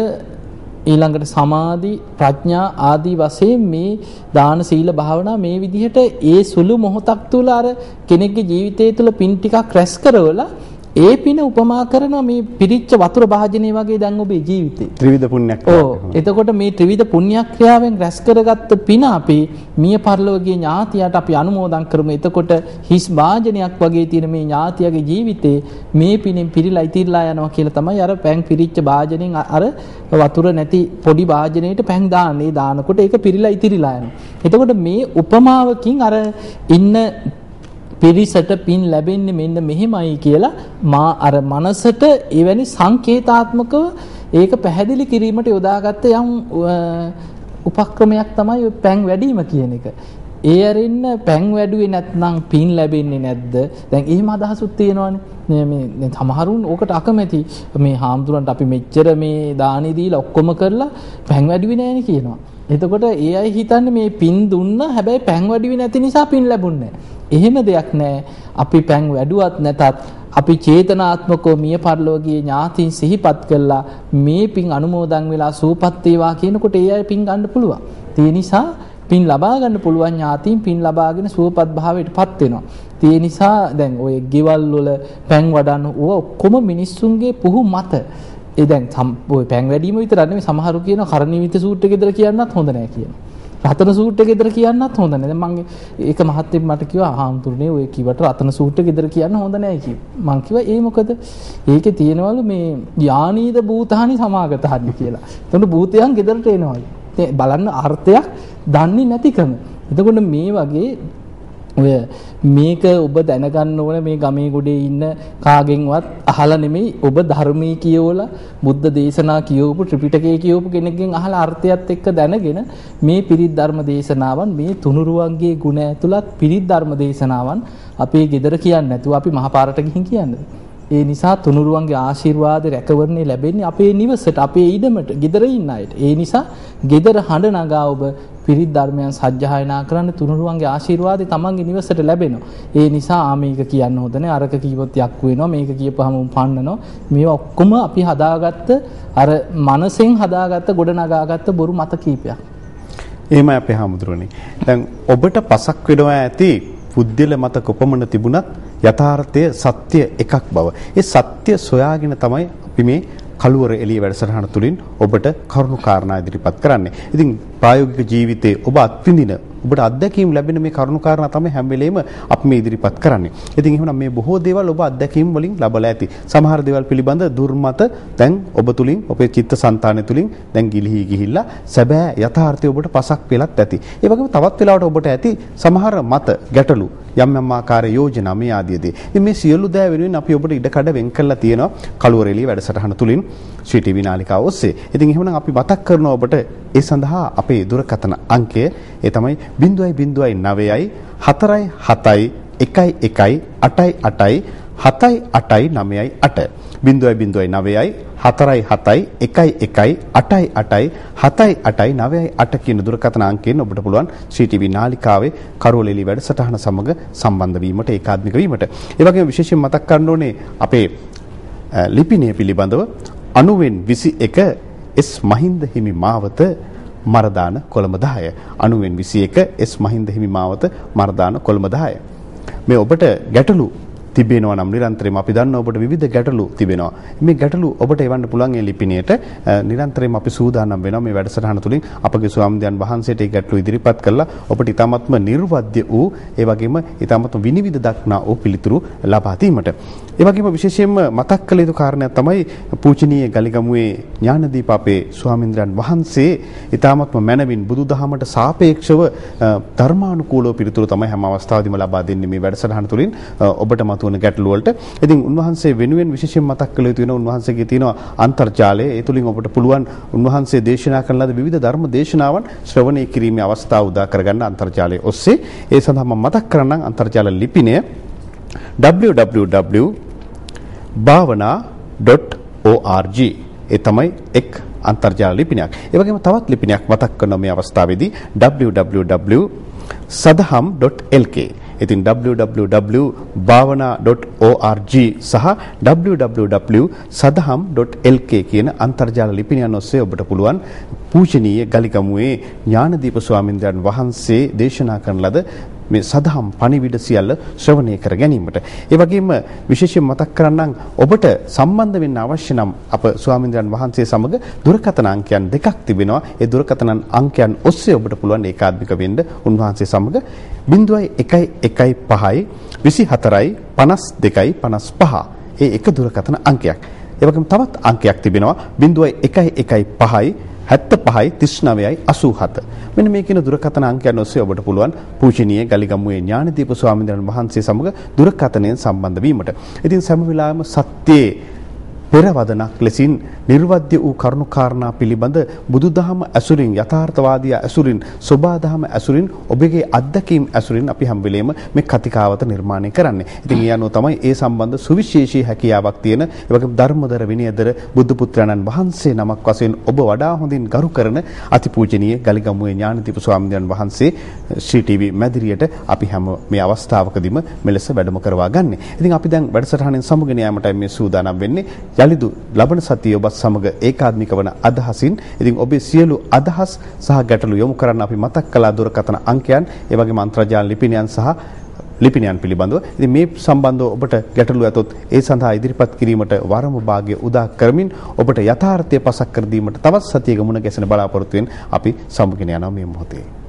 Speaker 2: ඊළඟට සමාධි ප්‍රඥා ආදී වශයෙන් මේ දාන සීල භාවනා මේ විදිහට ඒ සුළු මොහොතක් තුල අර කෙනෙක්ගේ ජීවිතය තුළ පින් ටිකක් රැස් කරවලා ඒ පින උපමා කරනවා මේ පිරිච්ච වතුර භාජනය වගේ දැන් ඔබේ ජීවිතේ.
Speaker 1: ත්‍රිවිධ පුණ්‍යක්.
Speaker 2: ඔව්. එතකොට මේ ත්‍රිවිධ පුණ්‍යක්‍රියාවෙන් රැස් කරගත්ත පින අපි මිය පරලෝකීය ඥාතියට අපි අනුමෝදන් කරමු. එතකොට හිස් භාජනයක් වගේ තියෙන මේ ඥාතියගේ ජීවිතේ මේ පිනෙන් පිරීලා ඉතිරලා යනවා කියලා තමයි අර පැන් පිරිච්ච භාජනෙන් අර වතුර නැති පොඩි භාජනයකට පැන් දාන්නේ. දානකොට ඒක පිරීලා ඉතිරිලා යනවා. එතකොට මේ උපමාවකින් අර ඉන්න පිරිසට පින් ලැබෙන්නේ මෙන්න මෙහෙමයි කියලා මා අර මනසට එවැනි සංකේතාත්මකව ඒක පැහැදිලි කිරීමට යොදාගත්ත යම් උපක්‍රමයක් තමයි පැන් වැඩිම කියන එක. ඒ අරින්න පැන් වැඩුවේ නැත්නම් පින් ලැබෙන්නේ නැද්ද? දැන් එහෙම අදහසුත් තියෙනවානේ. මේ මේ සමහරුන් ඕකට අකමැති. මේ හාමුදුරන්ට අපි මෙච්චර මේ දානි දීලා ඔක්කොම කරලා පැන් වැඩුවේ නැහැනේ කියනවා. එතකොට ඒ අය හිතන්නේ මේ පින් දුන්නා හැබැයි පැන් වැඩුවේ නැති නිසා පින් ලැබුණේ නැහැ. එහෙම දෙයක් නැහැ. අපි පැන් වැඩුවත් නැතත් අපි චේතනාත්මකව මිය පරලෝකීය ඥාතීන් සිහිපත් කළා මේ පින් අනුමෝදන් වෙලා සූපත් වේවා කියනකොට ඒ අය පින් ගන්න පුළුවන්. ඒ නිසා පින් ලබා ගන්න පුළුවන් ඥාතීන් පින් ලබාගෙන සුවපත් භාවයටපත් වෙනවා. ඒ නිසා දැන් ඔය ගෙවල් වල පැන් වඩන්න ඕව ඔක්කොම මිනිස්සුන්ගේ පුහු මත. ඒ දැන් ඔය පැන් වැඩිම විතර නෙමෙයි සමහරු කියන කරණීවිත සූට් එක ගෙදර කියන්නත් හොඳ නැහැ කියනවා. රතන සූට් එක ගෙදර කියන්නත් හොඳ නැහැ. දැන් මම ඒක මහත්තයෙක් මට කිව්වා ආහම්තුරුනේ ඔය කිව්වට රතන සූට් එක ගෙදර කියන්න හොඳ නැහැ කිව්වා. මං කිව්වා ඒ මොකද? ඒකේ තියෙනවලු මේ යානීද භූතානි සමාගතහනි කියලා. එතකොට භූතයන් ගෙදරට එනවලු. බලන්න අර්ථයක් දන්නේ නැතිකම. එතකොට මේ වගේ ඔය මේක ඔබ දැනගන්න ඕන මේ ගමේ ගොඩේ ඉන්න කාගෙන්වත් අහලා නෙමෙයි ඔබ ධර්මයේ කියවලා බුද්ධ දේශනා කියවපු ත්‍රිපිටකයේ කියවපු කෙනෙක්ගෙන් අහලා අර්ථයත් එක්ක දැනගෙන මේ පිරිත් ධර්ම දේශනාවන් මේ තුනුරුවන්ගේ ගුණ ඇතුළත් පිරිත් ධර්ම දේශනාවන් අපේ ගෙදර කියන්නේ නැතුව අපි මහපාරට ගිහින් කියන්නේ. ඒ නිසා තුනුරුවන්ගේ ආශිර්වාද රැකවරණේ ලැබෙන්නේ අපේ නිවසට අපේ ඉඩමට ගෙදර ඉන්න අයට. ඒ නිසා ගෙදර හඬ නගා ඔබ පිරිත් ධර්මයන් සජ්ජායනා කරන්න තුනුරුවන්ගේ ආශිර්වාදය තමන්ගේ නිවසට ලැබෙනවා. ඒ නිසා ආ මේක කියන්න හොඳ නැහැ. අරක කිව්වොත් යක් වෙනවා. මේක කියපුවාම උපන්නනවා. මේවා ඔක්කොම අපි හදාගත්ත අර මනසෙන් හදාගත්ත ගොඩනගාගත්ත බොරු මත කීපයක්.
Speaker 1: එහෙමයි අපේ හාමුදුරනේ. දැන් ඔබට පසක් වෙනවා ඇති පුද්දල මත කොපමණ තිබුණත් යථාර්ථය සත්‍ය එකක් බව. ඒ සත්‍ය සොයාගෙන තමයි අපි මේ කළුවර එළිය වැඩසටහන තුලින් ඔබට කරුණු කාරණා ඉදිරිපත් කරන්නේ. ඉතින් ප්‍රායෝගික ජීවිතයේ ඔබ අත්විඳින ඔබට අත්දැකීම් ලැබෙන මේ කරුණු කාරණා තමයි හැම වෙලෙම අපි මේ ඉදිරිපත් කරන්නේ. ඉතින් එහෙනම් මේ බොහෝ දේවල් ඔබ අත්දැකීම් වලින් ලබලා ඇති. සමහර දේවල් පිළිබඳ දුර්මත දැන් ඔබ තුලින් ඔබේ චිත්තසංතානය තුලින් දැන් ගිලිහි ගිහිල්ලා සැබෑ යථාර්ථය ඔබට පසක් වෙලත් ඇති. ඒ වගේම තවත් වෙලාවට ඔබට ඇති සමහර මත ගැටලු යම් යම් ආකාර යෝජනා මේ ආදියදී. ඉතින් මේ සියලු දෑ වෙනුවෙන් අපි ඔබට ඉඩකඩ වෙන් කරලා තියෙනවා කළුවරේලිය වැඩසටහන තුලින් ශ්‍රී ටීවී නාලිකාව ඔස්සේ. ඉතින් එහෙමනම් අපි මතක් කරනවා ඔබට ඒ සඳහා අපේ දුරකථන අංකය ඒ තමයි 0.09යි 4යි 7යි 1යි 1යි 8යි 8යි 7යි 8යි 9යි 8 0.09යි 4යි 7යි 1යි 1යි 8යි 8යි 7යි 8යි 9යි 8 කියන දුරකථන අංකයෙන් ඔබට පුළුවන් ශ්‍රී ටීවී නාලිකාවේ කරෝලෙලි වැඩසටහන සමග සම්බන්ධ වීමට ඒකාත්මික වීමට. ඒ වගේම විශේෂයෙන් මතක් කරන්න ඕනේ අපේ ලිපිනය පිළිබඳව 90න් 21 එස් මහින්ද හිමි මාවත මරදාන කොළඹ 10 90න් 21 එස් මහින්ද හිමි මාවත මරදාන කොළඹ 10 මේ ඔබට ගැටලු තිබෙනවා නම් නිරන්තරයෙන්ම. අපි දන්නවා ඔබට විවිධ ගැටලු තිබෙනවා. මේ ගැටලු ඔබට එවන්න පුළුවන් ඒ ලිපිණියට. නිරන්තරයෙන්ම අපි සූදානම් වෙනවා මේ වැඩසටහන තුළින්. අපගේ ස්වාමීන් වහන්සේට ඒ ගැටලු ඉදිරිපත් කරලා ඔබට ඉතාමත්ම නිර්වද්‍ය වූ ඒ වගේම ඉතාමත්ම විනිවිද දක්නා වූ පිළිතුරු ලබා දීමට. ඒ වගේම විශේෂයෙන්ම මතක් කළ යුතු කාරණයක් තමයි පූජනීය ගලිගමුවේ ඥානදීප අපේ ස්වාමීන් වහන්සේ ඉතාමත්ම මැනවින් බුදුදහමට සාපේක්ෂව ධර්මානුකූලව පිළිතුරු තමයි හැම අවස්ථාවෙදිම ලබා දෙන්නේ මේ වැඩසටහන තුළින්. ඔබට මතු මතුවන ගැටලු වලට. ඉතින් උන්වහන්සේ වෙනුවෙන් විශේෂයෙන් මතක් කළ යුතු වෙන උන්වහන්සේගේ තියෙනවා අන්තර්ජාලය. ඒ තුලින් ඔබට පුළුවන් උන්වහන්සේ දේශනා කරන ලද විවිධ ධර්ම දේශනාවන් ශ්‍රවණය කිරීමේ අවස්ථාව උදා කරගන්න අන්තර්ජාලය ඔස්සේ. ඒ සඳහා මම මතක් කරන්නම් අන්තර්ජාල ලිපිනය www.bhavana.org ඒ තමයි එක් අන්තර්ජාල ලිපිනයක්. ඒ වගේම තවත් ලිපිනයක් මතක් කරන මේ අවස්ථාවේදී www.sadham.lk ඉතින් www.bhavana.org සහ www.sadham.lk කියන අන්තර්ජාල ලිපිනයන් ඔස්සේ ඔබට පුළුවන් පූජනීය ගලිගමුවේ ඥානදීප ස්වාමින්දයන් වහන්සේ දේශනා කරන ලද මේ සදහම් පණිවිඩ සියල්ල ශ්‍රවණය කර ගැනීමට. ඒ වගේම විශේෂයෙන් මතක් කරන්නම් ඔබට සම්බන්ධ වෙන්න අවශ්‍ය නම් අප ස්වාමීන්ද්‍රයන් වහන්සේ සමග දුරකථන අංකයන් දෙකක් තිබෙනවා. ඒ දුරකථන අංකයන් ඔස්සේ ඔබට පුළුවන් ඒකාත්මික වෙන්න උන්වහන්සේ සමග 0115යි 24යි 52යි 55. ඒ එක දුරකථන අංකයක්. ඒ වගේම තවත් අංකයක් තිබෙනවා 0115යි 75යි 39යි 87. මෙන්න මේ කියන දුරකථන අංකයන් ඔස්සේ ඔබට පුළුවන් පූජනීය ගලිගමුවේ ඥානදීප ස්වාමීන් වහන්සේ සමග දුරකථනයෙන් සම්බන්ධ වීමට. ඉතින් සෑම වෙලාවෙම සත්‍යයේ පෙරවදනක් ලෙසින් නිර්වද්‍ය වූ කරුණු කාරණා පිළිබඳ බුදුදහම ඇසුරින් යථාර්ථවාදී ඇසුරින් සෝබාදහම ඇසුරින් ඔබගේ අත්දැකීම් ඇසුරින් අපි හැම වෙලේම මේ කතිකාවත නිර්මාණය කරන්නේ. ඉතින් ඒ අනුව තමයි ඒ සම්බන්ධ සුවිශේෂී හැකියාවක් තියෙන එවැගේම ධර්මදර විනයදර බුදු පුත්‍රයන්න් වහන්සේ නමක් වශයෙන් ඔබ වඩා හොඳින් ගරු කරන අතිපූජනීය ගලිගමුවේ ඥානදීප ස්වාමීන් වහන්සේ ශ්‍රී ටීවී මැදිරියට අපි හැම මේ අවස්ථාවකදීම මෙලෙස වැඩම කරවා ගන්න. ඉතින් අපි දැන් වැඩසටහනෙන් සමුගෙන යාමටයි මේ සූදානම් වෙන්නේ. යලිදු ලබන සතියේ ඔබත් සමග ඒකාත්මික වන අදහසින් ඉතින් ඔබේ සියලු අදහස් සහ ගැටලු යොමු කරන්න අපි මතක් කළා දුරකථන අංකයන් ඒ වගේම අන්තර්ජාල ලිපිනයන් සහ ලිපිනයන් පිළිබඳව. ඉතින් මේ සම්බන්ධව ඔබට ගැටලු ඇතොත් ඒ සඳහා ඉදිරිපත් කිරීමට වරම භාග්‍ය උදා කරමින් ඔබට යථාර්ථය පසක් කර දීමට තවත් සතියක මුණ ගැසෙන බලාපොරොත්තුවෙන් අපි සමුගෙන යනවා මේ මොහොතේ.